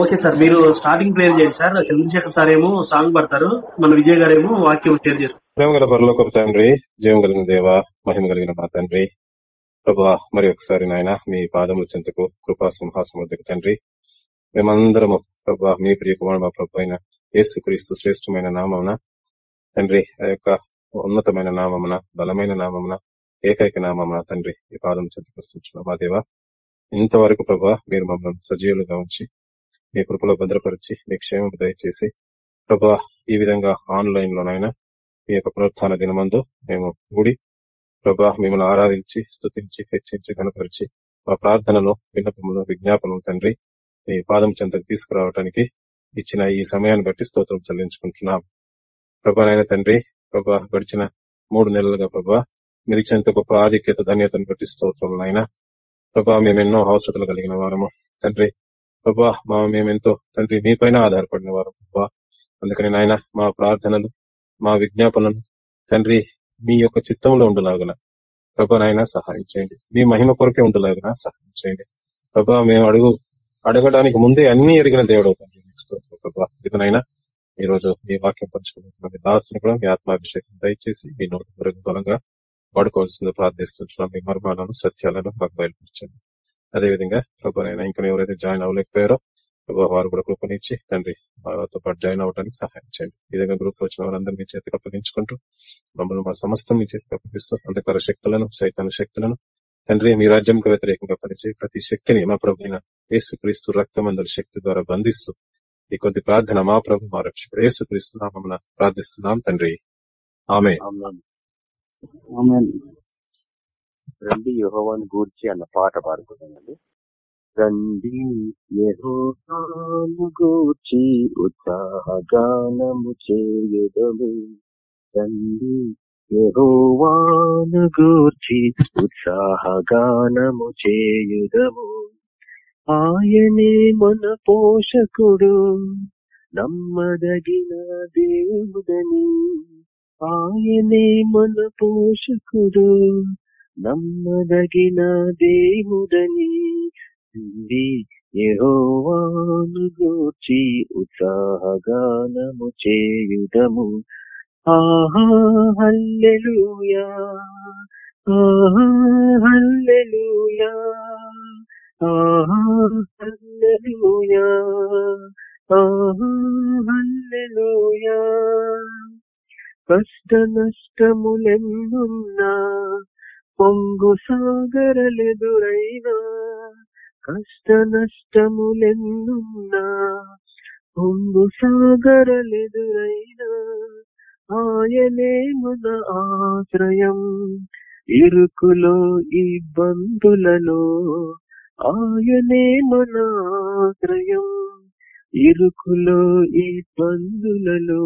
Okay sir. మీరు starting prayer చేయండి sir. Chandrasekhar sir ఏమో సాంగ్ పడతారు. మన విజయ్ గారు ఏమో వాక్యం షేర్ చేస్తారు. ప్రేమ గల పరలోక తండ్రి జీవం కలిగిన దేవ మహిమ కలిగిన మా తండ్రి. ప్రభా మరి ఒకసారి నాయన మీ పాదముల చెంతకు కృపా సింహాసముద్రకు తండ్రి. మేమందరము ప్రభా మీ ప్రియ కుమారు మా ప్రభు అయిన యేసుక్రీస్తు శ్రేష్టమైన నామమున తండ్రి ఆ యొక్క ఉన్నతమైన నామమున బలమైన నామమున ఏకైక నామమున తండ్రి ఈ పాదం చెంతకు వస్తున్నాం మా దేవ? ఇంతవరకు ప్రభా మీరు మమ్మల్ని సజీవులుగా ఉంచి మీ కృపలో భద్రపరిచి మీ క్షేమం దయచేసి ప్రభా ఈ విధంగా ఆన్లైన్ లోనైనా మీ యొక్క పునరుత్న దినమందు మేము గుడి ప్రభా మిమ్మల్ని ఆరాధించి స్తుతించి హెచ్చించి కనపరిచి మా ప్రార్థనలు విన్నపములు విజ్ఞాపనలు తండ్రి మీ పాదం చెంతకు తీసుకురావడానికి ఇచ్చిన ఈ సమయాన్ని బట్టి స్తోత్రం చెల్లించుకుంటున్నాం. ప్రభానైనా తండ్రి ప్రభా గడిచిన మూడు నెలలుగా ప్రభా మీరు ఇచ్చినంత గొప్ప ఆధిక్యత ధన్యతను బట్టి స్తోత్రం నాయన. ప్రభా మేమెన్నో అవసరతలు కలిగిన వారము. తండ్రి ప్రభా మా మేమెంతో తండ్రి మీపైన ఆధారపడిన వారు. ప్రభా అందుకని నాయన మా ప్రార్థనలు మా విజ్ఞాపనలు తండ్రి మీ యొక్క చిత్తంలో ఉండలాగున ప్రభా నాయన సహాయం చేయండి. మీ మహిమ కొరకే ఉండలాగున సహాయం చేయండి. ప్రభా మేము అడుగు అడగడానికి ముందే అన్ని ఎరిగిన దేవుడు అవుతాం. ప్రభా. ఈ రోజు మీ వాక్యం పంచుకున్న దాసుని కూడా మీ ఆత్మాభిషేకం దయచేసి మీ నోటి వరకు బలంగా వాడుకోవాల్సింది ప్రార్థిస్తున్నాం. మీ మర్మాలను సత్యాలను మాకు బయలుపరచండి. అదేవిధంగా ప్రభానైనా ఇంకా ఎవరైతే జాయిన్ అవ్వలేకపోయారో ప్రభావ వారు కూడా కృపనిచ్చి తండ్రి వారితో పాటు జాయిన్ అవ్వడానికి సహాయం చేయండి. ఈ విధంగా గ్రూప్ వచ్చిన వారందరూ మీ చేతికి అప్పగించుకుంటూ మమ్మల్ని మా సమస్తం మీ చేతికి అప్పగిస్తూ అంధకార శక్తులను సైతాన శక్తులను తండ్రి మీ రాజ్యంకు వ్యతిరేకంగా పనిచేయి. ప్రతి శక్తిని మా ప్రభుత్వ ఏసుక్రీస్తు రక్తమందుల శక్తి ద్వారా బంధిస్తూ ఈ కొద్ది ప్రార్థన మా ప్రభు మా రక్షకుడు యేసుక్రీస్తు నామమున ప్రార్థిస్తున్నాం తండ్రి. ఆమె రండి యుహోవాన్ని గూర్చి అన్న పాట పాడుకుందామండి. రండి యెహోవాను గూర్చి ఉత్సాహగానము చేయుదము. రండి యహోవాను గూర్చి ఉత్సాహగానము చేయుదము. ఆయనే మన పోషకుడు నమ్మదగిన దేవుడని. ఆయనే మన పోషకుడు నమ్మదగిన దేవుడని రండి యెహోవాను గూర్చి ఉత్సాహగానము చేయుదము ఆహా హల్లెలూయా ఆహా హల్లెలూయా ఆహా హల్లెలూయా ఆహా హల్లెలూయా కష్ట నష్టములెన్నున్నా పొంగు సాగరలెదురైనా కష్ట నష్టములెన్నున్నా పొంగు సాగరలెదురైనా ఆయనే మన ఆశ్రయం. ఇరుకులో ఇబ్బందులలో ఆయనే మన ఆశ్రయం. ఇరుకులో ఇబ్బందులలో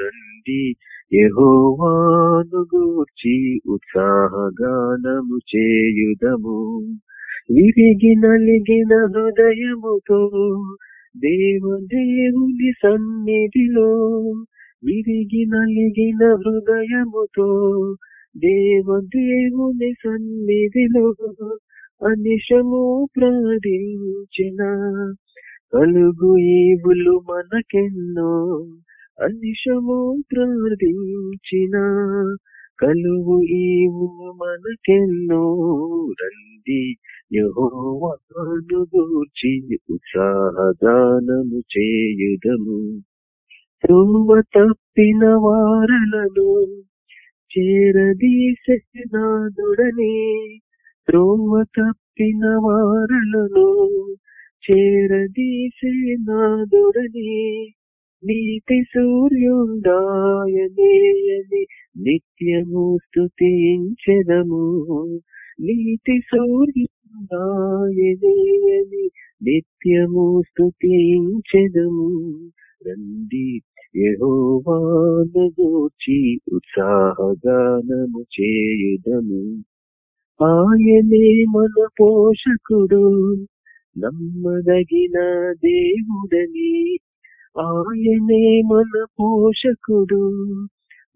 రండి యెహోవాను గూర్చి ఉత్సాహగానము చేయుదము. విరిగి నలిగిన హృదయముతో దేవదేవుని సన్నిధిలో విరిగి నలిగిన హృదయముతో దేవదేవుని సన్నిధిలో అనిశము ప్రార్థించిన. కలుగు ఈవులు మనకెన్నో అనిశము ప్రార్థించిన కలుగు ఈవులు మనకెన్నో రంది. యహోవాను గూర్చి ఉత్సాహగానము చేయుదము. త్రువ తప్పిన వారలను చేరదీసేనాదుడనే త్రోవ తప్పిన వారలను చేరదీసేనాదుడనే నీతి సూర్యుండాయనేయని నిత్యము స్తుతించెదము. నీతి సూర్యుండాయనేయని నిత్యము స్తుతించెదము. రండి యెహోవాను గూర్చి ఉత్సాహగానము చేయుదము. ఆయనే మన పోషకుడు నమ్మదగిన దేవుడని ఆయనే మన పోషకుడు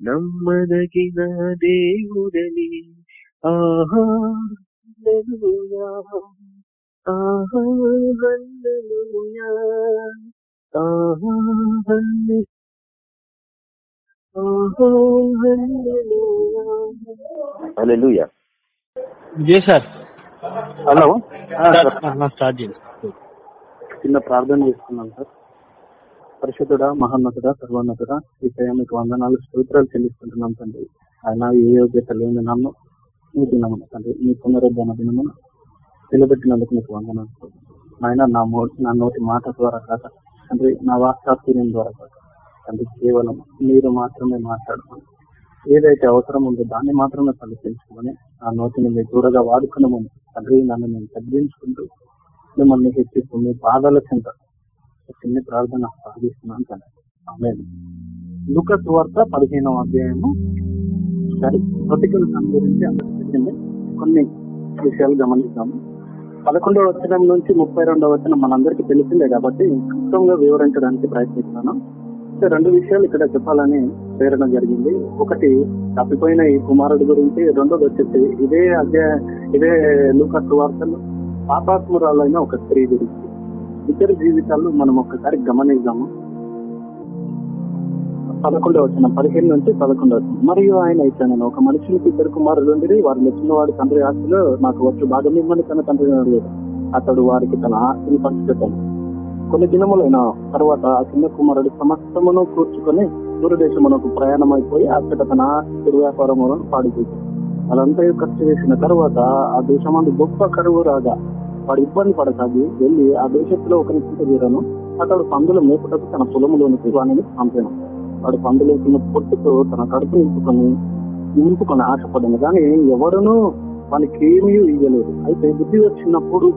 నమ్మదగిన దేవుడని. ఆహా. విజయ్ సార్. హలో. ఆ, సార్. స్టార్ట్ చేయండి. చిన్న ప్రార్థన చేసుకున్నాం సార్. పరిశుద్ధుడా మహోన్నతుడ సర్వోన్నతుడ ఈ మీకు వందనాలు స్తోత్రాలు చెల్లిస్తుంటున్నాం తండ్రి. ఆయన ఏ యోగ్యత లేని నన్ను మీ దినమున తండ్రి. మీ పునరుద్ధరణ దినమున నిలబెట్టినందుకు మీకు వందనాలు. ఆయన నా నా నోటి మాట ద్వారా కాక తండ్రి నా వాక్యాత్యం ద్వారా కాక తండ్రి కేవలం మీరు మాత్రమే మాట్లాడుకోండి. ఏదైతే అవసరం ఉందో దాన్ని మాత్రమే పరిశీలించుకొని ఆ నోటిని మీరు దూరగా వాడుకున్నామని తండ్రి నన్ను నేను తగ్గించుకుంటూ మిమ్మల్ని హెచ్చిస్తూ మీ బాధల చెంత చిన్న ప్రార్థన ప్రార్థిస్తున్నాను తండ్రి లుక వార్త పదిహేనవ అధ్యాయము. సరే దాని గురించి అందరికీ కొన్ని విషయాలు గమనిస్తాము పదకొండవ వచనం నుంచి ముప్పై రెండవ వచనం మనందరికీ తెలిసిందే కాబట్టి క్లుప్తంగా వివరించడానికి ప్రయత్నిస్తాను. రెండు విషయాలు ఇక్కడ చెప్పాలని ప్రేరణ జరిగింది. ఒకటి తప్పిపోయిన ఈ కుమారుడు గురించి రెండోది వచ్చేసి ఇదే అధ్యాయ ఇదే లూకస్ వార్తలు పాపాత్మురాలైన ఒక స్త్రీ గురించి. ఇద్దరు జీవితాల్లో మనం ఒక్కసారి గమనిద్దాము. పదకొండవ వచ్చిన పదిహేను నుంచి పదకొండవ వచనం. మరియు ఆయన ఇచ్చాను ఒక మనుషులకు ఇద్దరు కుమారులు ఉండి వారు నచ్చిన తండ్రి ఆస్తిలో నాకు వచ్చి భాగం ఇవ్వమని తన తండ్రిని అడిగాడు. అతడు వారికి తన ఆస్తిని పంచిపెట్టాను కొన్ని దినములైన తర్వాత ఆ చిన్న కుమారుడు సమస్తమును కూర్చుకొని దూరదేశమునకు ప్రయాణం అయిపోయి అక్కడ తన ఆస్తి వ్యాపారములను పాడు చేశాడు అదంతా ఖర్చు చేసిన తర్వాత ఆ దేశమందు గొప్ప కరువు రాగా వాడు ఇబ్బంది పడసాగి వెళ్ళి ఆ దేశంలో ఒక నిశ్చిత తీరను. అతడు పందులు మేపుటకు తన పొలంలోనికి వాణిని పంపాను. వాడు పందులు వేసిన పొట్టుతో తన కడుపు నింపుకొని నింపుకొని ఆశపడింది కానీ ఎవరునూ వానికి ఏమీ ఇవ్వలేదు అయితే బుద్ధి వచ్చినప్పుడు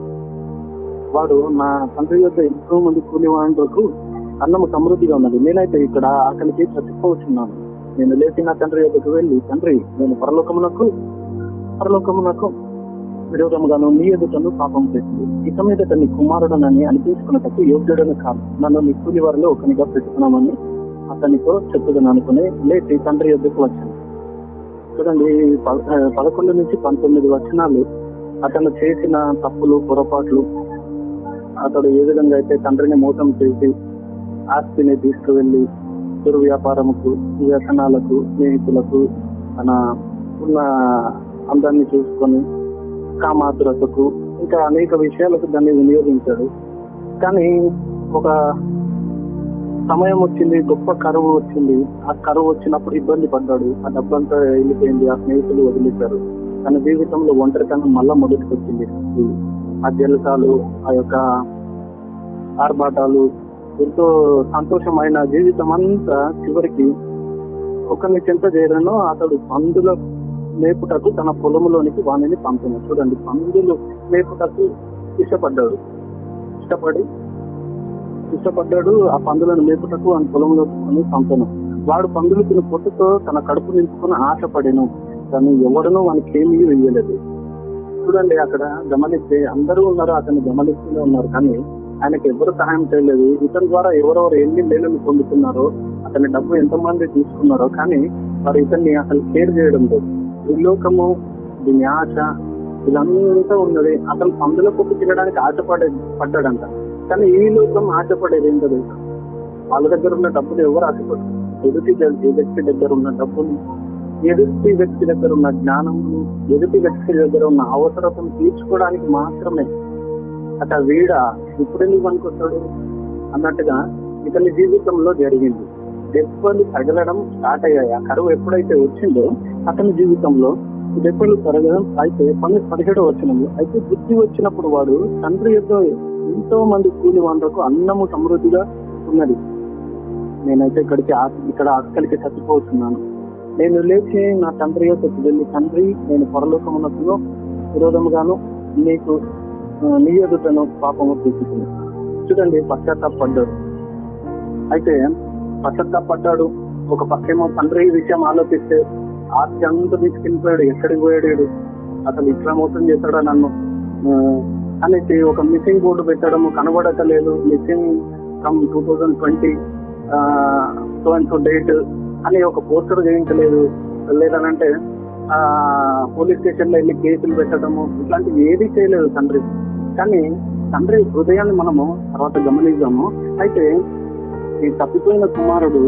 వాడు నా తండ్రి యొక్క ఎంతో మంది కూలి అన్నము సమృద్ధిగా ఉన్నది. నేనైతే ఇక్కడ అక్కడికి చచ్చిపోవచ్చున్నాను నేను లేచి నా తండ్రి యొక్కకు వెళ్ళి తండ్రి నేను పరలోకమునకు పరలోకమునకు విరోధముగాను నీ ఎదుటను పాపం చేసింది. ఇక మీద నీ కుమారుడనని అనిపించుకున్నట్టు యోగ్యుడని కాదు. నన్ను నీ కూలి వారిలో ఒకనిగా పెట్టుకున్నామని అతనితో చెప్పుదని అనుకుని లేచి తండ్రి యొద్దకు వచ్చాను చూడండి ప- పదకొండు నుంచి పంతొమ్మిది వచనాలు అతను చేసిన తప్పులు పొరపాట్లు అతడు ఏ విధంగా అయితే తండ్రిని మోసం చేసి ఆస్తిని తీసుకువెళ్ళి దుర్వ్యాపారముకు వ్యసనాలకు స్నేహితులకు తన ఉన్న అందాన్ని చూసుకొని కామాతురతకు ఇంకా అనేక విషయాలకు దాన్ని వినియోగించాడు. కానీ ఒక సమయం వచ్చింది గొప్ప కరువు వచ్చింది. ఆ కరువు వచ్చినప్పుడు ఇబ్బంది పడ్డాడు. ఆ డబ్బంతా వెళ్ళిపోయింది ఆ స్నేహితులు వదిలేశారు. తన జీవితంలో ఒంటరితనం మళ్ళా మొదటికి వచ్చింది ఆ జలసాలు ఆ యొక్క ఆర్భాటాలు ఎంతో సంతోషమైన జీవితం అంతా చివరికి ఒకరిని చింత చేయడంలో అతడు అందులో మేపుటకు తన పొలంలోనికి వాణిని పంపిన. చూడండి పందులు మేపుటకు ఇష్టపడ్డాడు. ఇష్టపడి ఇష్టపడ్డాడు ఆ పందులను మేపుటకు ఆయన పొలంలో పంపను. వాడు పందులు తిన పొట్టుతో తన కడుపు నింపుకుని ఆశపడెను కానీ ఎవడనూ వానికి ఏమీ ఇవ్వలేదు చూడండి అక్కడ గమనిస్తే అందరూ ఉన్నారు అతన్ని గమనిస్తూనే ఉన్నారు కానీ ఆయనకి ఎవరు సహాయం చేయలేదు. ఇతని ద్వారా ఎవరెవరు ఎన్ని మేలను పొందుతున్నారో అతని డబ్బు ఎంతమంది తీసుకున్నారో కానీ వారు ఇతన్ని అసలు కేర్ చేయడం లేదు. ఈ లోకము దీని ఆశ ఇదంతా ఉన్నది. అతను పందుల పొట్టు తినడానికి ఆశపడే పడ్డాడంట. కానీ ఈ లోకం ఆశపడేది ఏంటో తెలుసా వాళ్ళ దగ్గర ఉన్న డబ్బులు ఎవరు ఆశపడరు? ఎదుటి వ్యక్తి దగ్గర ఉన్న డబ్బులు ఎదుటి వ్యక్తి దగ్గర ఉన్న జ్ఞానము ఎదుటి వ్యక్తి దగ్గర ఉన్న అవసరతను తీర్చుకోవడానికి మాత్రమే. అట వీడ ఇప్పుడు ఎందుకు పనికొస్తాడు అన్నట్టుగా ఇతని జీవితంలో జరిగింది. దెబ్బలు తగలడం స్టార్ట్ అయ్యాయి. ఆ కరువు ఎప్పుడైతే వచ్చిందో అతని జీవితంలో దెబ్బలు తరగడం అయితే పన్నెండు పదిహేడో వచ్చినప్పుడు అయితే బుద్ధి వచ్చినప్పుడు వాడు తండ్రి యొక్క ఎంతో మంది కూలి వాళ్ళకు అన్నము సమృద్ధిగా ఉన్నది. నేనైతే ఇక్కడికి ఇక్కడ ఆకలికి చచ్చిపోతున్నాను. నేను లేచి నా తండ్రి యొక్క వెళ్ళి తండ్రి నేను పరలోకమునకులో విరోధముగాను నీకు ఆ, నీ ఎదుటను పాపము తీసుకుని చూడండి పశ్చాత్తాపడ్డారు అయితే పశ్చాత్తాపడ్డాడు ఒక పక్కేమో తండ్రి విషయం ఆలోచిస్తే ఆస్తి అంతా తీసుకెళ్ళిపోయాడు ఎక్కడికి పోయాడు అతను అసలు ఇట్లా మోసం చేస్తాడా నన్ను? అనేసి ఒక మిస్సింగ్ బోర్డు పెట్టడము కనబడటలేదు missing from two thousand twenty so and so date అని ఒక పోస్టర్ చేయించలేదు లేదనంటే పోలీస్ స్టేషన్లో వెళ్ళి కేసులు పెట్టడము ఇట్లాంటివి ఏది చేయలేదు తండ్రి. కానీ తండ్రి హృదయాన్ని మనము తర్వాత గమనిద్దాము. అయితే ఈ తప్పిపోయిన కుమారుడు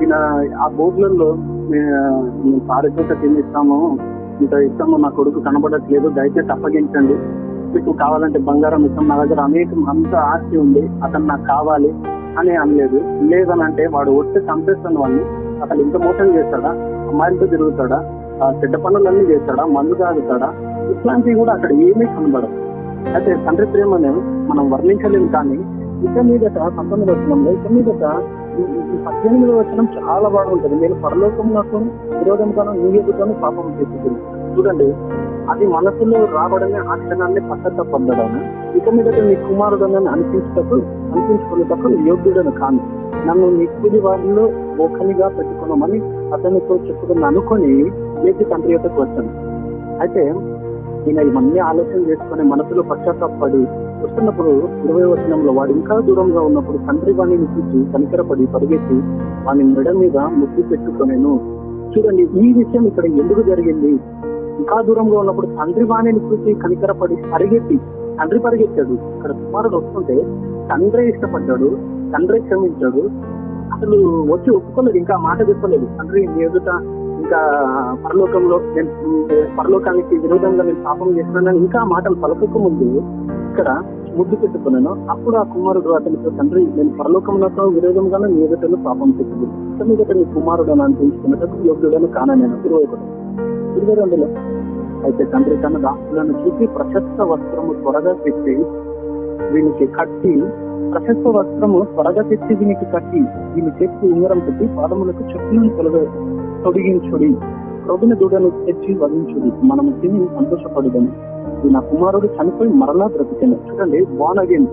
ఈయన ఆ బోర్డులలో మేము పారితోట తినిస్తాము ఇంత ఇస్తాము నా కొడుకు కనబడట్లేదు దయచేసి అప్పగించండి. మీకు కావాలంటే బంగారం ఇస్తాం నా దగ్గర అనేకం అంత ఆస్తి ఉంది అతను నాకు కావాలి అని అనలేదు. లేదనంటే వాడు వస్తే చంపేస్తాను వాడిని. అతను ఇంత మోసం చేస్తాడా? అమ్మాయిలతో తిరుగుతాడా? ఆ చెడ్డ పనులన్నీ చేస్తాడా? మందు తాగుతాడా? ఇట్లాంటివి కూడా అక్కడ ఏమీ కనబడదు అయితే తండ్రి ప్రేమను మనం వర్ణించలేము కానీ ఇక మీదట పంతొమ్మిది వచనంలో ఇక మీదట పద్దెనిమిది వచనం చాలా బాగుంటది. నేను పరలోకంలో విరోధంగాను నీ పాపం చేస్తుంది చూడండి అది మనసులో రావడమే ఆ క్షణాన్ని పక్కత పొందడం ఇక మీదట నీ కుమారుడనని అనిపించటప్పుడు అనిపించుకునేటప్పుడు యోగ్యుడను కాను. నన్ను నీ వారిలో ఓకనిగా పెట్టుకున్నామని అతనితో చెప్పుకుని అనుకొని లేచి తండ్రి యొక్కకు వచ్చాను. అయితే ఈయన ఇవన్నీ ఆలోచన చేసుకుని మనసులో పశ్చాత్తాపడి వస్తున్నప్పుడు ఇరవై వచనంలో వాడు ఇంకా దూరంగా ఉన్నప్పుడు తండ్రి వాణిని చూసి కనికరపడి పరిగెత్తి వాని మెడ మీద ముద్దు పెట్టుకునేను. చూడండి ఈ విషయం ఇక్కడ ఎందుకు జరిగింది? ఇంకా దూరంగా ఉన్నప్పుడు తండ్రి వాణిని చూసి కనికరపడి పరిగెత్తి తండ్రి పరిగెత్తాడు. ఇక్కడ కుమారుడు వస్తుంటే తండ్రి ఇష్టపడ్డాడు తండ్రి క్షమించాడు. అసలు వచ్చి ఒప్పుకోలేదు ఇంకా మాట చెప్పలేదు. తండ్రి ఎదుట ఇంకా పరలోకంలో నేను పరలోకానికి విరోధంగా నేను పాపం చేస్తున్నానని ఇంకా మాటలు పలకక ముందు ఇక్కడ ముద్దు పెట్టుకున్నాను. అప్పుడు ఆ కుమారుడు అతనితో తండ్రి నేను పరలోకంలో విరోధంగానే నీ ఎదుటను పాపం చేసింది. ఇక మీదట నీ కుమారుడు అని అనిపించుకున్నట్టు యోగ్యుడని కానా నేను ఇరవై ఒకటి ఇరవై రెండులో అయితే తండ్రి తన దాసులను చూసి ప్రశస్త వస్త్రము త్వరగా తెచ్చి వీనికి కట్టి ప్రశస్త వస్త్రము త్వరగా తెచ్చి దీనికి కట్టి దీని చేతికి ఉంగరం పెట్టి పాదములకు చెప్పులను తొలగ తొడిగించుడి. ప్రభుని దూడను తెచ్చి వధించుడి. మనము తిని సంతోషపడదని నా కుమారుడు చనిపోయి మరలా బ్రతికాను. చూడండి బాన్ అగైన్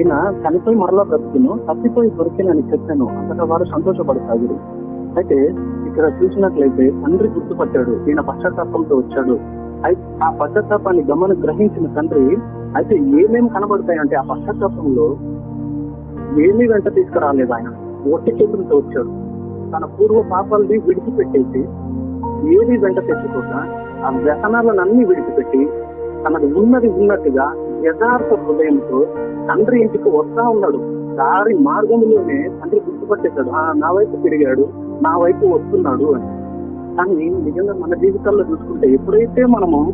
ఈయన చనిపోయి మరలా బ్రతికాను తప్పిపోయి దొరికినని చెప్పాను. అంతగా వారు సంతోషపడసాగిరు అయితే ఇక్కడ చూసినట్లయితే తండ్రి గుర్తుపట్టాడు. ఈయన పశ్చాత్తాపంతో వచ్చాడు. అయితే ఆ పశ్చాత్తాపాన్ని గమన గ్రహించిన తండ్రి అయితే ఏమేమి కనబడతాయంటే ఆ పశ్చాత్తాపంలో ఏమీ వెంట తీసుకురాలేదు ఆయన. ఒట్టి చేతులతో వచ్చాడు. తన పూర్వ పాపాలని విడిచిపెట్టేసి ఏది వెంట తెచ్చుకోక ఆ వ్యసనాలన్నీ విడిచిపెట్టి తనకు ఉన్నది ఉన్నట్టుగా యథార్థ హృదయంతో తండ్రి ఇంటికి వస్తా ఉన్నాడు. దారి మార్గంలోనే తండ్రి గుర్తుపట్టేశాడు. ఆ నా వైపు తిరిగాడు నా వైపు వస్తున్నాడు అని. కానీ నిజంగా మన జీవితాల్లో చూసుకుంటే ఎప్పుడైతే మనము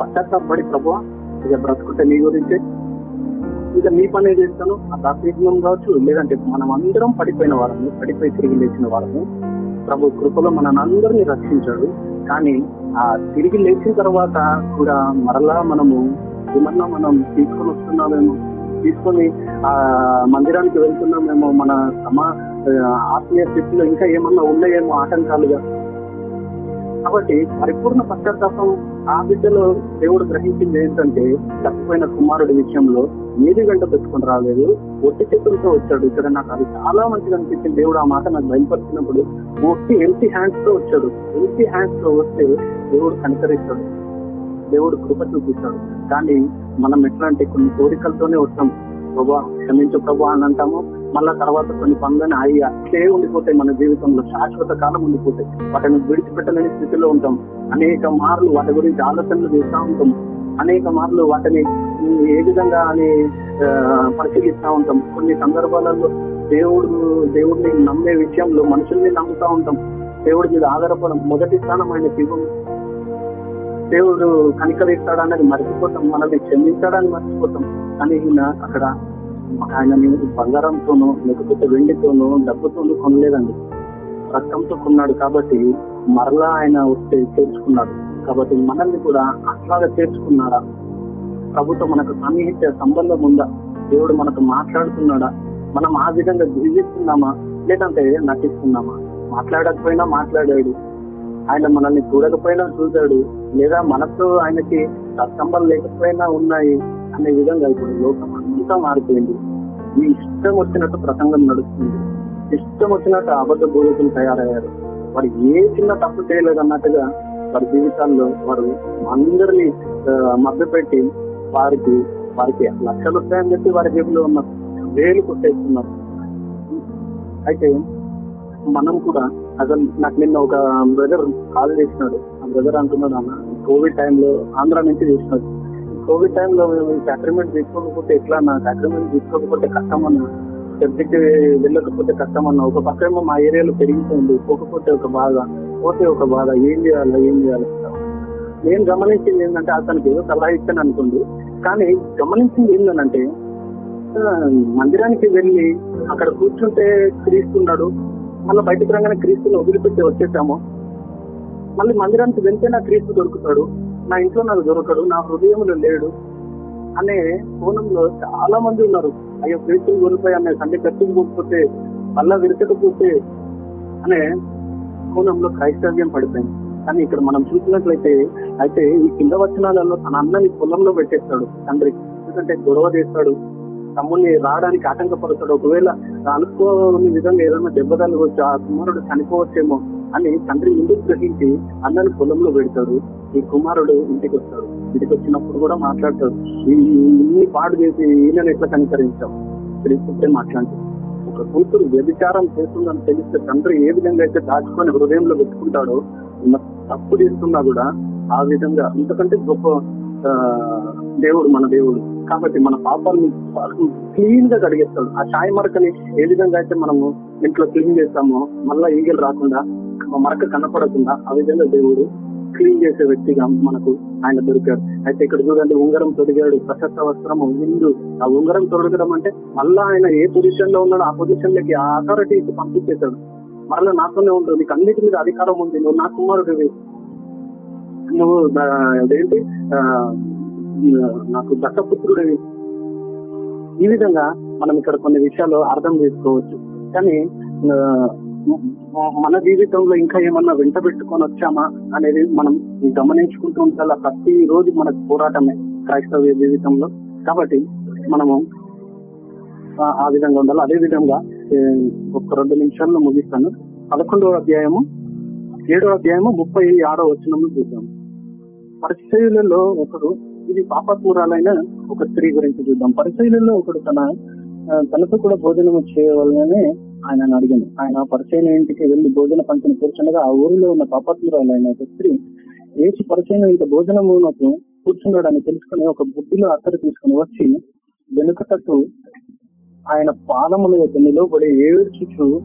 పశ్చాత్తాపడి ప్రభు ఇక బ్రతుకుంటే నీ గురించే. ఇక నీ పని చేస్తాను ఆ దాతృత్వం కావచ్చు లేదంటే మనం అందరం పడిపోయిన వాళ్ళము పడిపోయి తిరిగి లేచిన వాళ్ళము. ప్రభు కృపలో మన అందరినీ రక్షించాడు. కానీ ఆ తిరిగి లేచిన తర్వాత కూడా మరలా మనము ఏమన్నా మనం తీసుకొని వస్తున్నామేమో తీసుకొని ఆ మందిరానికి వెళ్తున్నామేమో మన సమా ఆత్మీయ స్థితిలో ఇంకా ఏమన్నా ఉన్నాయేమో ఆటంకాలుగా. కాబట్టి పరిపూర్ణ పశ్చాత్తాపం ఆ బిడ్డలో దేవుడు గ్రహించింది ఏంటంటే తప్పిపోయిన కుమారుడి విషయంలో ఏది గంట పెట్టుకుని రాలేదు ఒట్టి చేతులతో వచ్చాడు. ఇక్కడ నాకు అది చాలా మంచిగా అనిపించింది. దేవుడు ఆ మాట నాకు బయలుపరిచినప్పుడు ఒట్టి ఎంటీ హ్యాండ్స్తో వచ్చాడు. ఎల్టీ హ్యాండ్స్తో వస్తే దేవుడు కనికరిస్తాడు. దేవుడు కృప చూపిస్తాడు. కానీ మనం ఎట్లాంటి కొన్ని కోరికలతోనే వస్తాం. ప్రభా క్షమించు ప్రభా అని అంటాము. మళ్ళా తర్వాత కొన్ని పనులని అవి అట్లే ఉండిపోతాయి మన జీవితంలో శాశ్వత కాలం ఉండిపోతాయి. వాటిని విడిచిపెట్టలేని స్థితిలో ఉంటాం. అనేక మార్లు వాటి గురించి ఆలోచనలు చేస్తూ ఉంటాం. అనేక మార్లు వాటిని ఏ విధంగా అని పరిశీలిస్తూ ఉంటాం. కొన్ని సందర్భాలలో దేవుడు దేవుడిని నమ్మే విషయంలో మనుషుల్ని నమ్ముతా ఉంటాం. దేవుడి మీద ఆధారపడం మొదటి స్థానం ఆయన శివం దేవుడు కనికరిస్తాడన్నది మర్చిపోతాం మనల్ని క్షమించాడని మర్చిపోతాం. కానీ ఈయన అక్కడ ఆయనని బంగారంతోనూ లేకపోతే వెండితోనూ డబ్బుతోనూ కొనలేదండి. రక్తంతో కొన్నాడు కాబట్టి మరలా ఆయన వస్తే చేర్చుకున్నాడు. కాబట్టి మనల్ని కూడా అట్లాగా చేర్చుకున్నాడా? ప్రభుత్వం మనకు సన్నిహిత సంబంధం ఉందా? దేవుడు మనకు మాట్లాడుతున్నాడా? మనం ఆ విధంగా జీవిస్తున్నామా? లేదంటే నటిస్తున్నామా? మాట్లాడకపోయినా మాట్లాడాడు. ఆయన మనల్ని చూడకపోయినా చూశాడు. లేదా మనతో ఆయనకి సత్సంబాలు లేకపోయినా ఉన్నాయి. అనే విధంగా ఇప్పుడు లోకం అంతా మారిపోయింది. మీ ఇష్టం వచ్చినట్టు ప్రసంగం నడుస్తుంది. ఇష్టం వచ్చినట్టు అబద్ధ బోధకులు తయారయ్యారు. వారు ఏ చిన్న తప్పు చేయలేదు అన్నట్టుగా వారి జీవితాల్లో వారు అందరినీ మభ్యపెట్టి వారికి వారికి లక్షలు వస్తాయని చెప్పి వారి జేబులో ఉన్న వేలు కొట్టేస్తున్నారు. అయితే మనం కూడా అసలు నాకు నిన్న ఒక బ్రదర్ కాల్ చేసినాడు. ఆ బ్రదర్ అంటున్నాడు అన్న కోవిడ్ టైంలో ఆంధ్ర నుంచి చేసినాడు. కోవిడ్ టైంలో మేము అగ్రిమెంట్ తీసుకోకపోతే ఎట్లా నా అగ్రిమెంట్ తీసుకోకపోతే కష్టం అన్న చర్చికి వెళ్ళకపోతే కష్టం అన్న ఒక పక్క ఏమో మా ఏరియాలో పెరిగిపోయింది. పోకపోతే ఒక బాధ. పోతే ఒక బాధ. ఏం చేయాలి? ఏం చేయాలి? నేను గమనించింది ఏంటంటే అతనికి ఏదో సలహా ఇచ్చాను అనుకోండి. కానీ గమనించింది ఏంటంటే మందిరానికి వెళ్ళి అక్కడ కూర్చుంటే క్రీస్తున్నాడు మళ్ళీ బయటకు రాగానే క్రీస్తుని వదిలిపెట్టి వచ్చేసాము. మళ్ళీ మందిరానికి వెళ్తే నా క్రీస్తు దొరుకుతాడు. నా ఇంట్లో నాకు దొరకడు నా హృదయంలో లేడు అనే కోణంలో చాలా మంది ఉన్నారు. అయ్యో క్రీస్తుని దొరుకుతాయి అనే సండే పోకపోతే మళ్ళా విరచకపోతే అనే కోణంలో క్రైస్తవ్యం పడిపోయింది. కానీ ఇక్కడ మనం చూసినట్లయితే అయితే ఈ కింద వచనాలలో తన అన్నని పొలంలో పెట్టేస్తాడు తండ్రి. ఎందుకంటే గొడవ చేస్తాడు తమ్ముల్ని రావడానికి ఆటంకపడతాడు ఒకవేళ అనుకోని విధంగా ఏదైనా దెబ్బతలు వచ్చి ఆ కుమారుడు చనిపోవచ్చేమో. అని తండ్రి ముందుకు గ్రహించి అన్నని పొలంలో పెడతాడు? ఈ కుమారుడు ఇంటికి వస్తాడు. ఇంటికి వచ్చినప్పుడు కూడా మాట్లాడతాడు. ఈ ఇన్ని పాడు చేసి ఈయనని ఎట్లా కనికరించాం క్రీస్తుపై మాట్లాడుతాడు ఒక కూతురు వ్యభిచారం చేస్తుందని తెలిస్తే తండ్రి ఏ విధంగా అయితే దాచుకొని హృదయంలో పెట్టుకుంటాడో తప్పు చేస్తున్నా కూడా ఆ విధంగా ఇంతకంటే గొప్ప దేవుడు మన దేవుడు. కాబట్టి మన పాపాన్ని క్లీన్గా కడిగేస్తాడు. ఆ ఛాయ్ మరకని ఏ విధంగా అయితే మనము ఇంట్లో క్లీన్ చేస్తామో మళ్ళా ఈగలు రాకుండా మరక కనపడకుండా ఆ విధంగా దేవుడు క్లీన్ చేసే వ్యక్తిగా మనకు ఆయన దొరికాడు. అయితే ఇక్కడ చూడండి ఉంగరం తొడిగాడు ప్రశస్త వస్త్రము విందు ఆ ఉంగరం తొడగడం అంటే మళ్ళా ఆయన ఏ పొజిషన్లో ఉన్నాడో ఆ పొజిషన్లోకి ఆ అథారిటీ పంపించేశాడు. మరలా నాతోనే ఉంటుంది నీకు అన్నిటి మీద అధికారం ఉంది నువ్వు నా కుమారుడివి. నువ్వు అదేంటి? నాకు దత్తపుత్రుడివి. ఈ విధంగా మనం ఇక్కడ కొన్ని విషయాలు అర్థం చేసుకోవచ్చు. కానీ మన జీవితంలో ఇంకా ఏమన్నా వెంట పెట్టుకొని వచ్చామా అనేది మనం గమనించుకుంటూ ఉండాలి? ప్రతి రోజు మనకు పోరాటమే క్రైస్తవ జీవితంలో. కాబట్టి మనము ఆ- విధంగా ఉండాలి? అదే విధంగా ఒక రెండు నిమిషాల్లో ముగిస్తాను. పదకొండవ అధ్యాయము ఏడో అధ్యాయము ముప్పై ఆరో వచనంలో చూద్దాం. పరిచయులలో ఒకడు ఇది పాపకూరాలైన ఒక స్త్రీ గురించి చూద్దాం. పరిచయులలో ఒకడు తన తనకు కూడా భోజనం చేయవలననే ఆయన అడిగాను. ఆయన పరిచయం ఇంటికి వెళ్ళి భోజన పంచను కూర్చుండగా ఆ ఊరిలో ఉన్న పాపత్మురాలైన ఒక స్త్రీ ఏసు పరిచయం ఇంత భోజనము నాకు కూర్చున్నాడని తెలుసుకుని ఒక బుద్ధిలో అత్తరు తీసుకుని వచ్చి వెనుకటట్టు ఆయన పాదముల యొక్క నిలవబడి ఏడ్చుచు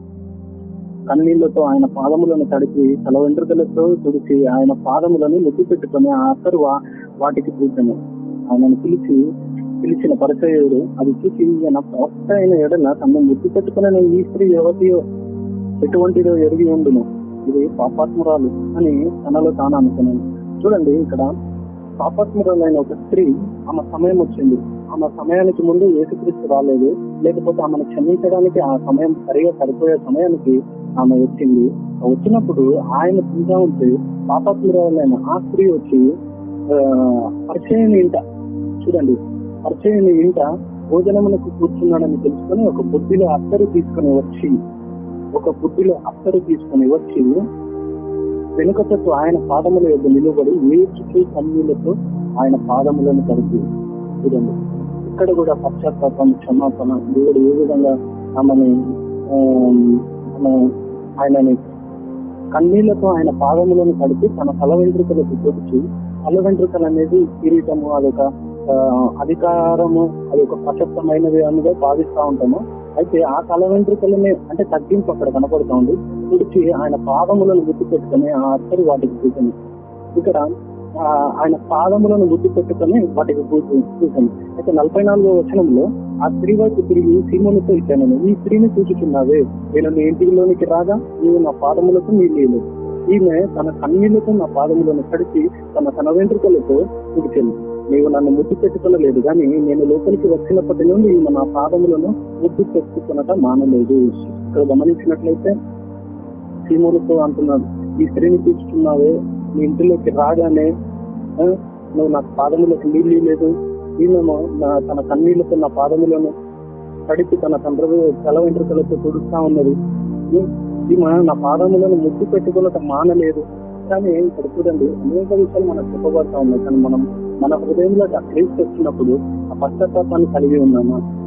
కన్నీళ్ళతో ఆయన పాదములను తడిపి తల వెంట్రుకలతో తుడిచి ఆయన పాదములను ముద్దు పెట్టుకుని ఆ అత్తరు వాటికి పూజను. ఆయనను పిలిచి పిలిచిన పరిచయుడు అది చూసి ఈయన ప్రవక్త అయిన ఎడల తమ ముద్దు పెట్టుకున్న ఈ స్త్రీ యువతియో ఎటువంటిదో ఎరిగి ఉండును. ఇది పాపాత్మురాలు అని తనలో తాను అనుకున్నాను. చూడండి ఇక్కడ పాపాత్మురాలైన ఒక స్త్రీ ఆమె సమయం వచ్చింది. ఆమె సమయానికి ముందు ఏసుక్రీస్తు రాలేదు. లేకపోతే ఆమెను క్షమించడానికి ఆ సమయం సరిగా సరిపోయే సమయానికి ఆమె వచ్చింది. వచ్చినప్పుడు ఆయన చూసా ఉంటే పాపాత్మురాలైన ఆ స్త్రీ వచ్చి ఆ, పరిచయం ఇంట చూడండి. పరిచయం ఇంట భోజనమునకు కూర్చున్నాడని తెలుసుకొని ఒక బుద్ధిలో అత్తరు తీసుకుని వచ్చి ఒక బుద్ధిలో అత్తరు తీసుకుని వచ్చి వెనుకతో ఆయన పాదముల యొక్క నిలబడి ఏడ్చుతూ కన్నీళ్ళతో ఆయన పాదములను కలిపి చూడండి. ఇక్కడ కూడా పశ్చాత్తాపం క్షమాపణ దేవుడు ఏ విధంగా ఆమెని ఆయనని కన్నీళ్ళతో ఆయన పాదములను కడిపి తన తల వెంట్రుకలకు పొడిచి తల వెంట్రుకలు అనేది కిరీటము అదొక అధికారము అది ఒక ప్రశస్తమైనది అన్నదే భావిస్తా ఉంటాము. అయితే ఆ తల వెంట్రుకలనే అంటే తగ్గింపు అక్కడ కనపడుతా ఉంది. తుడిచి ఆయన పాదములను గుర్తు పెట్టుకుని ఆ అత్తరు వాటికి కూర్చొని. ఇక్కడ ఆయన పాదములను గుర్తు పెట్టుకుని వాటికి కూర్చొని. అయితే నలభై నాలుగో వచనంలో ఆ స్త్రీ వైపు తిరిగి సీమోనితో ఇచ్చాను. ఈ స్త్రీని చూచుచున్నావే. నేను నీ ఇంటిలోనికి రాగా నీవు నా పాదములకు నీళ్ళు ఈమె తన కన్నీళ్ళతో నా పాదములను కడిచి తన తన వెంట్రుకలతో తుడిచెను నీవు నన్ను ముద్దు పెట్టుకునలేదు కానీ నేను లోపలికి వచ్చినప్పటి నుండి నా పాదములను ముద్దు పెట్టుకునట మానలేదు. ఇక్కడ గమనించినట్లయితే సీమోనుతో అంటున్నాడు ఈ స్త్రీని తీసుకున్నావే నీ ఇంటిలోకి రాగానే నువ్వు నాకు పాదములకు నీళ్ళు లేదు ఈమెమో నా తన కన్నీళ్ళతో నా పాదములను కడిపి తన తండ్రి తల వెంట్రుకలతో తుడుస్తా ఉన్నది. ఈ- ఈమె నా పాదములను ముద్దు పెట్టుకున్నట్టు మానలేదు. కానీ ఇక్కడ చూడండి అనేక విషయాలు మనకు చెప్పబడతా ఉన్నాయి. కానీ మనం మన హృదయంలో ఆ క్రీస్తు వచ్చినప్పుడు ఆ పశ్చాత్తాపాన్ని కలిగి ఉన్నాము?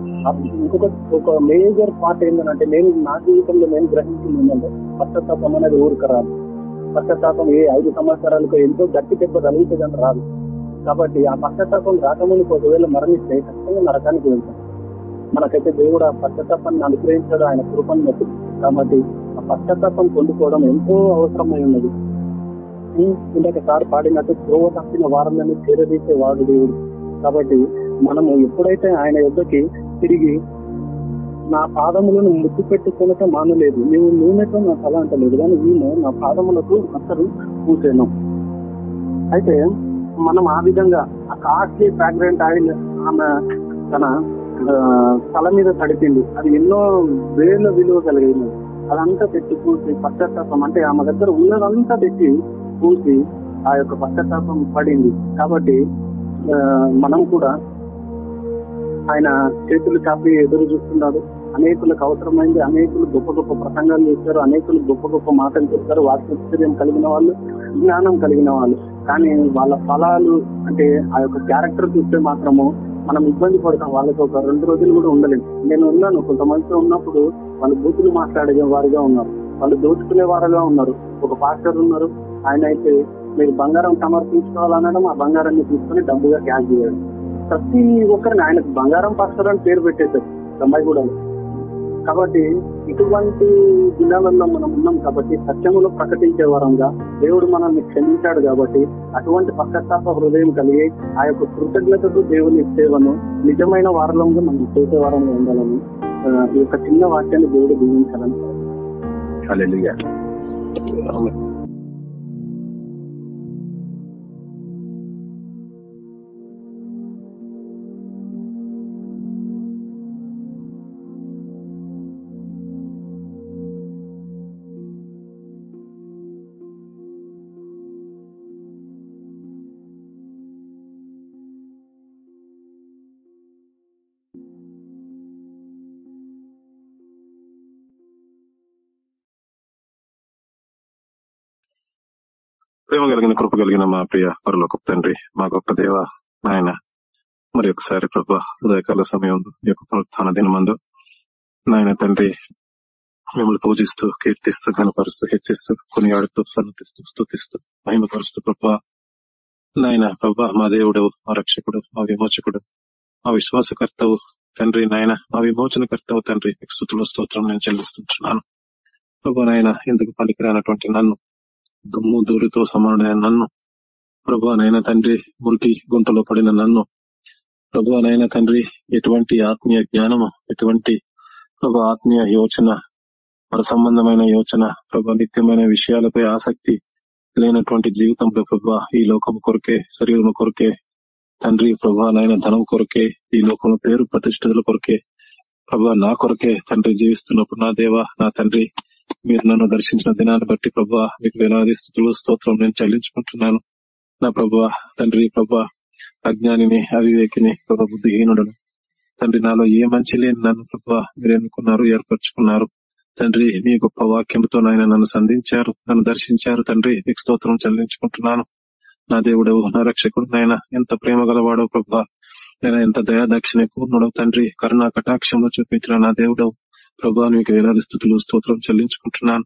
ఇంకొక ఒక మేజర్ పార్ట్ ఏంటంటే నేను నా జీవితంలో నేను గ్రహించింది ఏంటంటే పశ్చాత్తాపం అనేది ఊరికి రాదు. పశ్చాత్తాపం ఏ ఐదు సంవత్సరాలకు ఎంతో గట్టి దెబ్బ తగులుతుందని రాదు. కాబట్టి ఆ పశ్చాత్తాపం రాకముందు ఒకవేళ మరణిస్తే ఖచ్చితంగా నరకానికి వెళ్తాం. మనకైతే దేవుడు ఆ పశ్చాత్తాపాన్ని అనుగ్రహించాడు ఆయన కృపను కాబట్టి ఆ పశ్చాత్తాపం పొందుకోవడం ఎంతో అవసరమై ఉన్నది. ఇందాక సార్ పాడినట్టు త్రోవ తప్పిన వారంలోనే చేరదీసే వాడు దేవుడు. కాబట్టి మనము ఎప్పుడైతే ఆయన యుద్ధకి తిరిగి నా పాదములను ముద్దు పెట్టుకునక మానలేదు నీవు నూనెతో నా తల అంటలేదు కానీ నేను నా పాదములకు అసలు పూసాను. అయితే మనం ఆ విధంగా ఆ కాస్ట్లీ ఫ్రాగ్రెంట్ ఆయిల్ ఆమె తన తల మీద తడిపింది. అది ఎన్నో వేల విలువ కలిగింది అదంతా తెచ్చి పూసి పశ్చాత్తాపం అంటే ఆమె దగ్గర ఉన్నదంతా తెచ్చి పూసి ఆ యొక్క పశ్చాత్తాపం పడింది. కాబట్టి మనం కూడా ఆయన చేతులు చాపి ఎదురు చూస్తున్నాడు అనేకులకు అవసరమైంది అనేకులు గొప్ప గొప్ప ప్రసంగాలు చేస్తారు అనేకులు గొప్ప గొప్ప మాటలు చెప్తారు వాక్యం కలిగిన వాళ్ళు జ్ఞానం కలిగిన వాళ్ళు. కానీ వాళ్ళ ఫలాలు అంటే ఆ యొక్క క్యారెక్టర్ చూస్తే మాత్రము మనం ఇబ్బంది పడతాం. వాళ్ళతో ఒక రెండు రోజులు కూడా ఉండలేము నేను ఉన్నాను. కొంతమందితో ఉన్నప్పుడు వాళ్ళు బూతులు మాట్లాడే వారిగా ఉన్నారు. వాళ్ళు దోచుకునే వారుగా ఉన్నారు. ఒక పాస్టర్ ఉన్నారు. ఆయన అయితే మీరు బంగారం సమర్పించుకోవాలనడం ఆ బంగారాన్ని తీసుకుని డబ్బుగా క్యాష్ చేయడం ప్రతి ఒక్కరిని ఆయనకు బంగారం పాస్టర్ అని పేరు పెట్టేశారు. కూడా కాబట్టి ఇటువంటి దినాలలో మనం ఉన్నాం కాబట్టి సత్యములు ప్రకటించే వారంగా దేవుడు మనల్ని క్షమించాడు కాబట్టి అటువంటి పశ్చాత్తాప హృదయం కలిగి ఆ యొక్క కృతజ్ఞతతో దేవుని సేవను నిజమైన వారంగా మనం చేసే వారంగా ఉండాలని ఈ యొక్క చిన్న వాక్యాన్ని దేవుడు దీవించాలని హల్లెలూయా. ప్రేమ కలిగిన కృప కలిగిన మా ప్రియ పరలోక తండ్రి మా గొప్ప దేవ నాయన మరి ఒకసారి ప్రభా ఉదయకాల సమయం ఈ యొక్క పునరుత్థాన దినమందు నాయన తండ్రి మిమ్మల్ని పూజిస్తూ కీర్తిస్తూ ఘనపరుస్తూ హెచ్చిస్తూ కొనియాడుతూ సన్నతిస్తూ స్థుతిస్తూ మహిమపరుస్తూ ప్రభా నాయన ప్రభా మా దేవుడు మా రక్షకుడు మా విమోచకుడు మా విశ్వాసకర్తవు తండ్రి నాయన మా విమోచనకర్తవు తండ్రి స్థుతుల స్తోత్రం నేను చెల్లిస్తుంటున్నాను. ప్రభా నాయన ఎందుకు పనికిరానటువంటి నన్ను దుమ్ము దూరితో సమానుడైన నన్ను. ప్రభు నైనా తండ్రి మురికి గుంటలో పడిన నన్ను. ప్రభు నైనా తండ్రి ఎటువంటి ఆత్మీయ జ్ఞానము ఎటువంటి ప్రభు ఆత్మీయ యోచన మన సంబంధమైన యోచన ప్రభు నిత్యమైన విషయాలపై ఆసక్తి లేనటువంటి జీవితంలో ప్రభు ఈ లోకము కొరకే శరీరము కొరకే తండ్రి ప్రభు నాయన ధనం కొరకే ఈ లోకము పేరు ప్రతిష్టతల కొరకే ప్రభు నా కొరకే తండ్రి జీవిస్తున్నప్పుడు నా దేవ నా తండ్రి మీరు నన్ను దర్శించిన దినాన్ని బట్టి ప్రభా మీకు వేలాది స్థుతులు స్తోత్రం నేను చెల్లించుకుంటున్నాను. నా ప్రభా తండ్రి ప్రభా అజ్ఞానిని అవివేకిని ప్రభా బుద్ధిహీనుడను. తండ్రి నాలో ఏ మంచి లేని నన్ను ప్రభా మీరు ఎన్నుకున్నారు ఏర్పరచుకున్నారు. తండ్రి మీ గొప్ప వాక్యంతో నాయన నన్ను సంధించారు నన్ను దర్శించారు. తండ్రి మీకు స్తోత్రం చెల్లించుకుంటున్నాను. నా దేవుడు నా రక్షకుడు నాయన ఎంత ప్రేమ గలవాడో ప్రభా. నేను ఎంత దయా దక్షిణ పూర్ణుడవు తండ్రి. కరుణా కటాక్షంలో చూపించిన నా దేవుడు ప్రభా నీకు వేలాది స్థుతులు స్తోత్రం చెల్లించుకుంటున్నాను.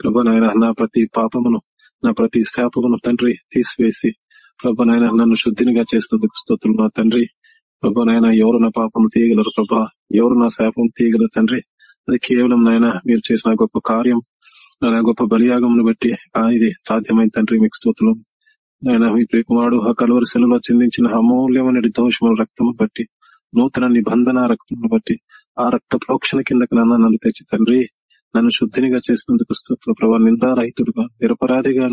ప్రభా నాయన నా ప్రతి పాపమును నా ప్రతి శాపమును తండ్రి తీసివేసి ప్రభా నాయన నన్ను శుద్ధినిగా చేసినందుకు స్తోత్రం నా తండ్రి. ప్రభా నాయన ఎవరు నా పాపం తీయగలరు ప్రభా? ఎవరు నా శాపం తీయగలరు తండ్రి? అది కేవలం నాయన మీరు చేసిన గొప్ప కార్యం నా గొప్ప బలియాగమును బట్టి ఇది సాధ్యమైన తండ్రి మీకు స్తోత్రం. నాయన మీ ప్రియకుమారుడు ఆ కలువరి శిలలో చెందించిన అమూల్యమైన దోషముల రక్తము బట్టి నూతన నిబంధన రక్తమును బట్టి ఆ రక్త ప్రోక్షణ కిందకి నన్ను నన్ను తెచ్చి తండ్రి నన్ను శుద్ధినిగా చేసినందుకు స్తోత్రం. ప్రభా నిందారహితుడుగా నిరపరాధిగా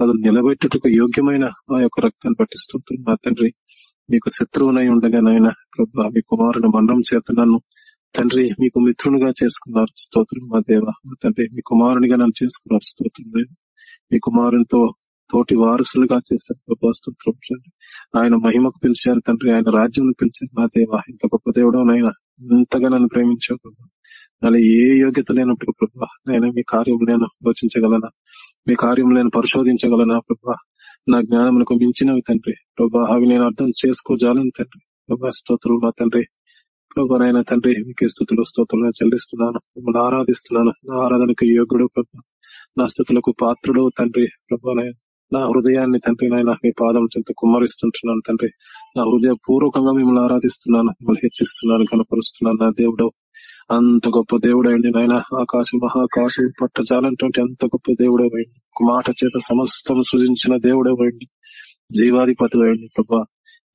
అది నిలబెట్టుటకు యోగ్యమైన ఆ యొక్క రక్తాన్ని బట్టి స్తోత్రం నా తండ్రి. మీకు శత్రువునై ఉండగా నాయన ప్రభా మీ కుమారుని మరణం చేత నన్ను తండ్రి మీకు మిత్రునిగా చేసుకున్నారు. స్తోత్రం మా దేవ మా తండ్రి. మీ కుమారునిగా నన్ను చేసుకున్నారు. స్తోత్రం మీ కుమారునితో తోటి వారసులుగా చేశారు. ప్రభా స్తోత్రం ఆయన మహిమకు పిలిచారు తండ్రి. ఆయన రాజ్యం పిలిచారు నా దేవ. ఇంత గొప్ప దేవుడు నాయన. ఎంతగా నన్ను ప్రేమించావు ప్రభా. నాలో ఏ యోగ్యత లేనప్పుడు ప్రభా నేను మీ కార్యం నేను ఆలోచించగలనా? మీ కార్యం నేను పరిశోధించగలనా ప్రభా? నా జ్ఞానములకు మించినవి తండ్రి. ప్రభా అవి నేను అర్థం చేసుకోజాలను తండ్రి. ప్రభా స్తోత్రులు నా తండ్రి. ప్రభా తండ్రి మీకు స్థుతులు స్తోత్రులు చెల్లిస్తున్నాను. మిమ్మల్ని ఆరాధిస్తున్నాను. నా ఆరాధనకు యోగుడు ప్రభా. నా స్థుతులకు పాత్రుడు తండ్రి. ప్రభా నా హృదయాన్ని తండ్రి నాయన మీ పాదం చెంత కుమ్మరిస్తుంటున్నాను తండ్రి. నా హృదయపూర్వకంగా మిమ్మల్ని ఆరాధిస్తున్నాను మిమ్మల్ని హెచ్చిస్తున్నాను కనపరుస్తున్నాను. నా దేవుడు అంత గొప్ప దేవుడండి నాయన. ఆకాశం మహాకాశం పట్టజాలంటువంటి అంత గొప్ప దేవుడేవండి ఒక మాట చేత సమస్తం సృజించిన దేవుడేవండి జీవాధిపతి అయింది ప్రభా.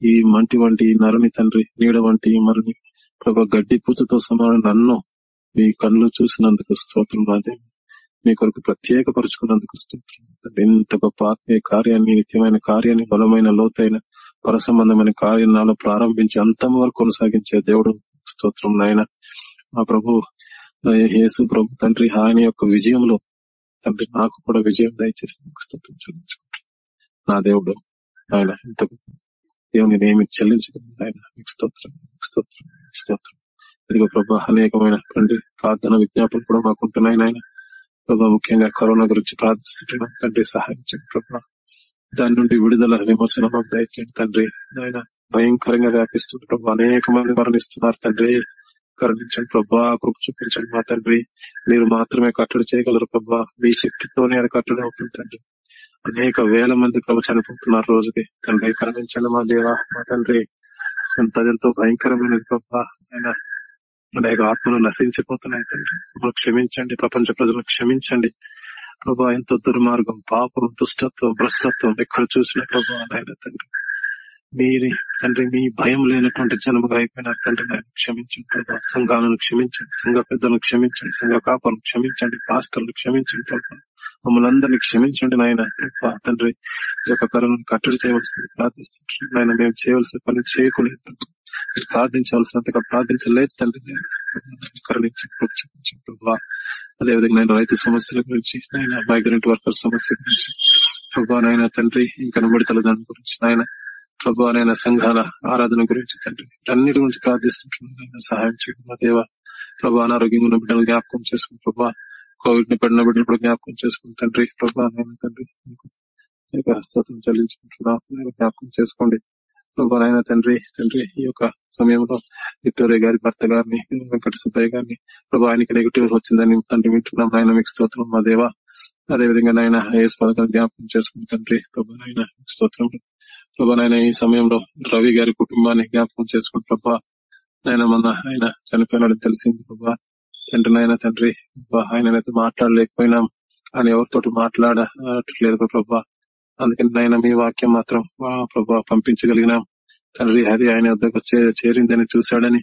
ఈ మంటి వంటి నరుని తండ్రి నీడ వంటి మరుని ప్రభా గడ్డి పూజతో సమానం నన్ను మీ కళ్ళు చూసినందుకు స్తోత్రం నాదే మీ కొరకు ప్రత్యేకపరుచుకున్నందుకు స్తోత్రం ఇంత గొప్ప ఆత్మీయ కార్యాన్ని నిత్యమైన కార్యాన్ని బలమైన లోతైన పరసంబంధమైన కార్యం నాలో ప్రారంభించి అంతం వరకు కొనసాగించే దేవుడు. స్తోత్రం నాయన. మా ప్రభు యేసు ప్రభు తండ్రి ఆయన యొక్క విజయంలో తండ్రి నాకు కూడా విజయం దయచేసి నా దేవుడు ఆయన ఇంత దేవుని ఏమి చెల్లించడం ఆయన స్తోత్రం స్తోత్రం స్తోత్రం. ఇదిగో అనేకమైన తండ్రి ప్రార్థన విజ్ఞాపనలు కూడా మాకుంటున్నాయి నాయన. ప్రభా ముఖ్యంగా కరోనా గురించి ప్రార్థిస్తున్నాం తండ్రి సహాయం ప్రభు. దాని నుండి విడుదల విమోచన మాకు దయచేయండి తండ్రి. ఆయన భయంకరంగా వ్యాపిస్తుంది ప్రభు. అనేక మంది మరణిస్తున్నారు తండ్రి. కరుణించండి ప్రభా. కృప చూపించండి మా తండ్రి. మీరు మాత్రమే కట్టడి చేయగలరు ప్రభా. మీ శక్తితోనే అది కట్టడి అవుతుంది తండ్రి. అనేక వేల మంది ప్రభు చనిపోతున్నారు రోజుకి. తండ్రి కరుణించండి మా దేవ మా తండ్రి. ఎంత ఎంతో భయంకరమైనది ప్రభా. ఆయన అనేక ఆత్మలు నశించిపోతున్నాయి తండ్రి. క్షమించండి ప్రపంచ ప్రజలను క్షమించండి. ప్రభా ఎంతో దుర్మార్గం పాపం దుష్టత్వం భ్రష్టత్వం ఎక్కడ చూసిన ప్రభా నాయన తండ్రి. మీరి తండ్రి మీ భయం లేనటువంటి జనముగా అయిపోయిన తండ్రి. నాయన క్షమించండి ప్రభా. సంఘాలను క్షమించండి సంఘ పెద్దలను క్షమించండి సంఘ కాపాలను క్షమించండి పాస్టర్లు క్షమించండి ప్రభా. మమ్మల్ని అందరినీ క్షమించండి నాయన తండ్రి ఈ యొక్క కరోనాను కట్టడి చేయవలసింది ప్రార్థిస్తున్నాం. నాయన మేము చేయవలసిన పని చేయకూడదు. ప్రభా. ప్రార్థించవలసినంతగా ప్రార్థించలేదు తండ్రి కరుణించి అదేవిధంగా నేను రైతు సమస్యల గురించి నాయన మైగ్రెంట్ వర్కర్ సమస్య గురించి ప్రభా నాయన తండ్రి ఇంకా నబడితల దాని గురించి నాయన ప్రభా నాయన సంఘాల ఆరాధన గురించి తండ్రి అన్నిటి గురించి ప్రార్థిస్తుంటున్నాను సహాయం చేయడం మా దేవ. ప్రభా అనారోగ్యంగా ఉన్న బిడ్డలు జ్ఞాపకం చేసుకుని ప్రభా కోవిడ్ని పడిన బిడ్డలు కూడా జ్ఞాపకం చేసుకుని తండ్రి ప్రభా నాయన తండ్రి హస్తత్వం జ్ఞాపకం చేసుకోండి. నాయన తండ్రి తండ్రి ఈ యొక్క సమయంలో విక్టోరియా గారి భర్త గారిని వెంకట సుబ్బయ్య గారిని ప్రభా ఆయనకి నెగిటివ్ వచ్చిందని తండ్రి వింటున్నాం. నాయన మీకు స్తోత్రం మా దేవ. అదేవిధంగా నాయన ఏసు పథకాలు జ్ఞాపకం చేసుకుని తండ్రి ప్రభా నాయన స్తోత్రం. ప్రభా నాయన ఈ సమయంలో రవి గారి కుటుంబాన్ని జ్ఞాపకం చేసుకుని ప్రభా నాయన మొన్న ఆయన చనిపోయినాడని తెలిసింది ప్రభా. తండ్రి నాయన తండ్రి ఆయన అయితే మాట్లాడలేకపోయినాం ఆయన ఎవరితోటి మాట్లాడట్లేదు ప్రభా. అందుకని నాయన మీ వాక్యం మాత్రం ఆ, ప్రభా పంపించగలిగినాం తండ్రి అది ఆయన వద్దకు చేరిందని చూశాడని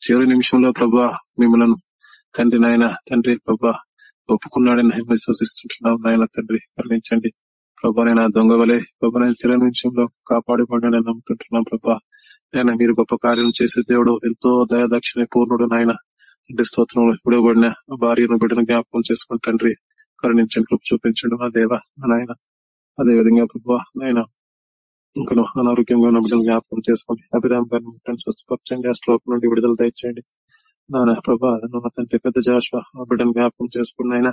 చివరి నిమిషంలో ప్రభా మిమ్మల్ని తండ్రి నాయన తండ్రి ప్రభా ఒప్పుకున్నాడని మేము విశ్వసిస్తుంటున్నాం నాయన తండ్రి. కరుణించండి ప్రభా నేను దొంగ వలె ప్రభా నేను చివరి నిమిషంలో కాపాడుకోండి నమ్ముతుంటున్నాం ప్రభా. నేను మీరు గొప్ప కార్యం చేసే దేవుడు ఎంతో దయాదక్షిణ పూర్ణుడు నాయన. తండ్రి స్తోత్రం విడవబడిన భార్యను బిడ్డను జ్ఞాపకం చేసుకుని తండ్రి కరుణించండి కృప చూపించండి మా దేవ నాయన. అదే విధంగా ప్రభా నాయన ఇంకా అనారోగ్యంగా ఉన్న బిడ్డలు జ్ఞాపకం చేసుకోండి. అభిరామ్ గారిని ముట్టండి స్వస్థపరచండి ఆ స్ట్రోక్ నుండి విడుదల దయచేయండి. నాన్న ప్రభా నా తండ్రి పెద్ద జాషువా ఆ బిడ్డను జ్ఞాపకం చేసుకుని ఆయన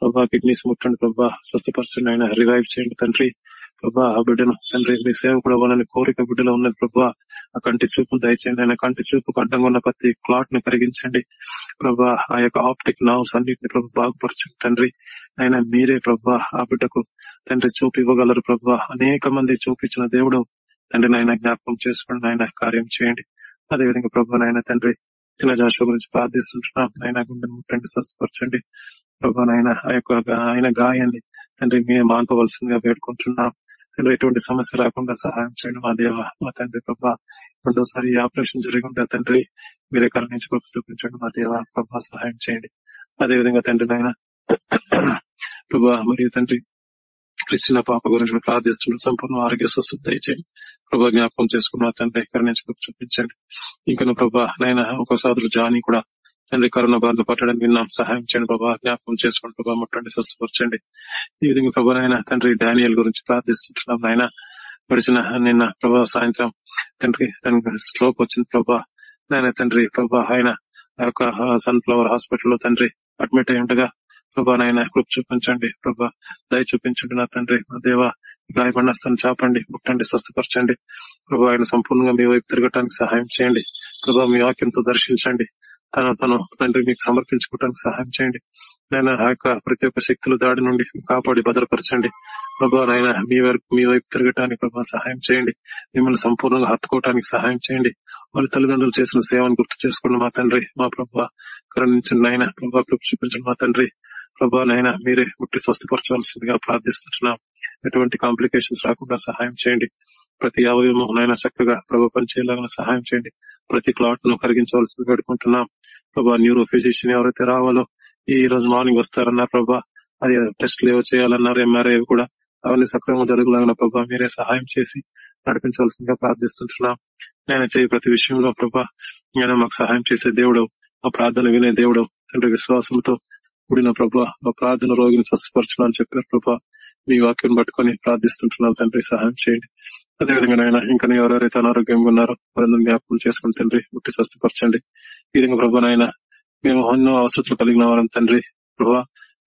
ప్రభా కిడ్నీస్ ముట్టండి ప్రభా స్వస్థపరచండి ఆయన రివైవ్ చేయండి తండ్రి. ప్రభా ఆ బిడ్డను తండ్రి మీ సేవకుడు అవ్వాలని కోరిక బిడ్డలో ఉన్నది ప్రభా. ఆ కంటి చూపు దయచేయండి. ఆయన కంటి చూపుకు అడ్డంగా ఉన్న ప్రతి క్లాట్ని కరిగించండి. ప్రభా ఆ యొక్క ఆప్టిక్ నర్వ్స్ అన్నిటిని ప్రభు బాగుపరచండి తండ్రి. ఆయన మీరే ప్రభా ఆ బిడ్డకు తండ్రి చూపు ఇవ్వగలరు ప్రభా. అనేక మంది చూపించిన దేవుడు తండ్రి నాయన జ్ఞాపకం చేసుకోండి ఆయన కార్యం చేయండి. అదేవిధంగా ప్రభా నాయన తండ్రి చిన్న జాషువా గురించి ప్రార్థిస్తుంటున్నాం. ఆయన గుండె ముట్టండి స్వస్థపరచండి. ప్రభా నాయన ఆ యొక్క ఆయన గాయాన్ని తండ్రి మేము మానుకోవాల్సిందిగా వేడుకుంటున్నాం. తండ్రి ఎటువంటి సమస్య రాకుండా సహాయం చేయండి మా దేవ మా తండ్రి ప్రభా. రెండోసారి ఈ ఆపరేషన్ జరగకుండా తండ్రి మీరే కరుణించి కృప చూపించండి మా దేవ ప్రభా సహాయం చేయండి. అదేవిధంగా తండ్రి నాయన ప్రభా మరియు తండ్రి క్రిస్టిన పాప గురించి ప్రార్థిస్తున్న. సంపూర్ణ ఆరోగ్య స్వస్థత దయచేయండి. ప్రభా జ్ఞాపకం చేసుకున్న తండ్రి కరుణించి కృప చూపించండి. ఇంకా ప్రభా నాయన ఒక సోదరు జాని కూడా తండ్రి కరోనా బారిన పట్టడానికి విన్నాం. సహాయం చేయండి ప్రభా జ్ఞాపకం చేసుకోండి ప్రభా ముట్టండి స్వస్థపరచండి. ఈ విధంగా ప్రభా నాయన తండ్రి డానియల్ గురించి ప్రార్థిస్తుంటున్నాం నాయన. గడిచిన నిన్న ప్రభా సాయంత్రం తండ్రి తన స్ట్రోక్ వచ్చింది ప్రభా. నాయన తండ్రి ప్రభా ఆయన ఆ యొక్క సన్ ఫ్లవర్ హాస్పిటల్లో తండ్రి అడ్మిట్ అయి ఉండగా ప్రభా నాయన గ్రూప్ చూపించండి ప్రభా. దయ చూపించండి నా తండ్రి నా దేవ. గాయపడిన స్థానం చాపండి ముట్టండి స్వస్థపరచండి. ప్రభా ఆయన సంపూర్ణంగా మీ వైపు తిరగటానికి సహాయం చేయండి. ప్రభా మీ వాక్యంతో దర్శించండి. తన తను తండ్రి మీకు సమర్పించుకోవడానికి సహాయం చేయండి. నేను ఆ యొక్క ప్రతి ఒక్క శక్తుల దాడి నుండి కాపాడి భద్రపరచండి. ప్రభా నాయన మీ వరకు మీ వైపు తిరగటానికి ప్రభా సహాయం చేయండి. మిమ్మల్ని సంపూర్ణంగా హత్తుకోవటానికి సహాయం చేయండి. వారి తల్లిదండ్రులు చేసిన సేవను గుర్తు చేసుకోండి మా తండ్రి. మా ప్రభా కరుణించిన నాయన ప్రభా కృప చూపించండి మా తండ్రి. ప్రభా నాయన మీరే ముట్టి స్వస్థపరచవలసిందిగా ప్రార్థిస్తున్నాం. ఎటువంటి కాంప్లికేషన్స్ రాకుండా సహాయం చేయండి. ప్రతి అవయవం నాయన చక్కగా ప్రభా పనిచేయలాగా సహాయం చేయండి. ప్రతి క్లాట్ను కరిగించవలసింది పెట్టుకుంటున్నాం ప్రభా న్యూరో ఫిజిషియన్ ఎవరైతే రావాలో ఈ రోజు మార్నింగ్ వస్తారన్నారు ప్రభా అది టెస్ట్ ఏవో చేయాలన్నారు ఎంఆర్ఐ కూడా అవన్నీ సక్రమంగా జరుగులాగా ప్రభా మీరే సహాయం చేసి నడిపించవలసిందిగా ప్రార్థిస్తుంటున్నాం. నేను చేయ ప్రతి విషయంలో ప్రభా నేను మాకు సహాయం చేసే దేవుడు ఆ ప్రార్థన వినే దేవుడు తండ్రి విశ్వాసంతో కూడిన ప్రభా మా ప్రార్థన రోగిని స్వస్థపరచడం అని చెప్పారు ప్రభా. మీ వాక్యం పట్టుకొని ప్రార్థిస్తుంటున్నాం తండ్రి సహాయం చేయండి. అదేవిధంగా నాయన ఇంకా ఎవరెవరైతే అనారోగ్యంగా ఉన్నారో వారందరూ జ్ఞాపకం చేసుకుని తండ్రి ముట్టి స్వస్థపరచండి. ఈ విధంగా ప్రభా నాయన మేము ఎన్నో అవసరం కలిగిన వారం తండ్రి ప్రభా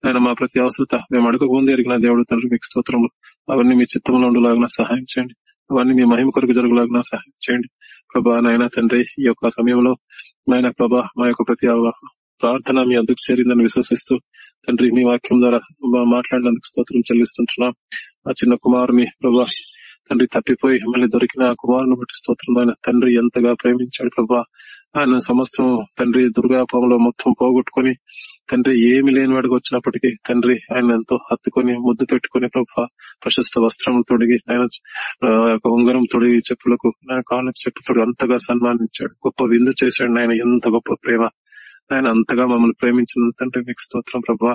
ఆయన మా ప్రతి అవసరత మేము అడుగు ముందు ఎరిగిన దేవుడు తండ్రి మీకు స్తోత్రములు అవన్నీ మీ చిత్తంలో ఉండేలాగా సహాయం చేయండి. అవన్నీ మీ మహిమ కొరకు జరుగులాగా సహాయం చేయండి. ప్రభా నాయన తండ్రి ఈ యొక్క సమయంలో నాయన ప్రభా మా యొక్క ప్రతి ప్రార్థన మీ అందుకు చేరిందని విశ్వసిస్తూ తండ్రి మీ వాక్యం ద్వారా మాట్లాడినందుకు స్తోత్రం చెల్లిస్తుంటున్నాం. ఆ చిన్న కుమారుని ప్రభా తండ్రి తప్పిపోయి మళ్ళీ దొరికిన ఆ కుమారుని బట్టి ఆయన తండ్రి ఎంతగా ప్రేమించాడు ప్రభా. ఆయన సమస్తం తండ్రి దుర్గాపంలో మొత్తం పోగొట్టుకొని తండ్రి ఏమి లేని వాడికి వచ్చినప్పటికీ తండ్రి ఆయన ఎంతో హత్తుకొని ముద్దు పెట్టుకొని ప్రభా ప్రశస్త వస్త్రములు తొడిగి ఆయన ఉంగరం తొడిగి చెప్పులకు ఆయన కాళ్ళకు చెప్పు తొడిగి అంతగా సన్మానించాడు. గొప్ప విందు చేశాడు ఆయన ఎంత గొప్ప ప్రేమ. ఆయన అంతగా మమ్మల్ని ప్రేమించిన తండ్రి మీకు స్తోత్రం ప్రభా.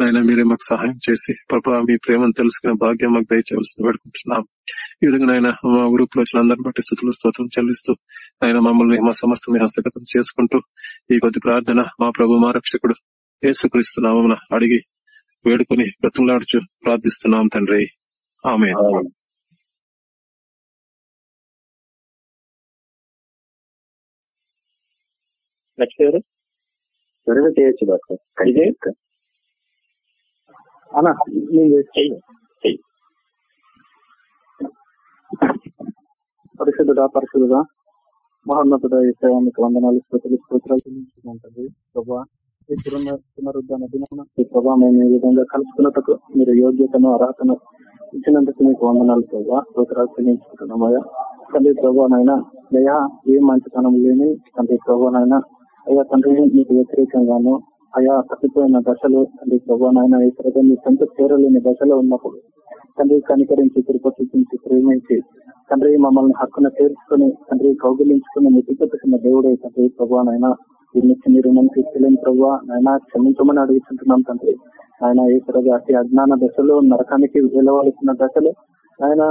నాయన మీరే మాకు సహాయం చేసి ప్రభా మీ ప్రేమను తెలుసుకునే భాగ్యం మాకు దయచేయాల్సింది పెడుకుంటున్నాం ఈ విధంగా నాయన మా గ్రూప్లో వచ్చిన అందరిని బట్టి స్థుతులు స్తోత్రం చెల్లిస్తూ ఆయన మమ్మల్ని మా సమస్త హస్తగతం చేసుకుంటూ ఈ కొద్ది ప్రార్థన మా ప్రభు మా రక్షకుడు యేసుక్రీస్తు నామమున అడిగి వేడుకొని బ్రతులాడుచు ప్రార్థిస్తున్నాం తండ్రి. ఆమె నెక్స్ట్ ఎవరు? త్వరగా చేయొచ్చు డాక్టర్ ఇదే? అన్నా నేను చెయ్యి. చెయ్యి. పరిశుద్ధుడా పరిశుద్ధుడా మహోన్నతుడ మీకు వందనాలు స్తోత్రాలు స్తోత్రాలు ప్రభా ఈ పునరుద్ధరణ దినమున ఈ మేము ఈ విధంగా కలుసుకున్నట్టుకు మీరు యోగ్యతను అర్హతను ఇచ్చినందుకు మీకు వందనాలు ప్రభా. స్తోత్రాలు చెల్లించుకుంటున్నామయ్యా తండ్రి అయ్యా ఏ మంచితనం లేని తండ్రి ప్రభావనైనా అయ్యా తండ్రి మీకు వ్యతిరేకంగాను అయా తప్పిపోయిన దశలు తండ్రి ప్రభావనైనా నాయన ఈ మీ సొంత చేరలేని దశలో ఉన్నప్పుడు తండ్రి కనికరించి తిరుపతి చూపించి ప్రేమించి తండ్రి మమ్మల్ని హక్కున చేర్చుకుని తండ్రి కౌగిలించుకుని మెతిపెట్టుకున్న దేవుడే తండ్రి ప్రభావనైనా నాయన ఈ నుంచి మీరు మనకి క్షమించమని అడుగుతుంటున్నాం తండ్రి. ఆయన ఏ అతి అజ్ఞాన దశలో నరకానికి వెళ్ళవలసిన దశలో ఆయన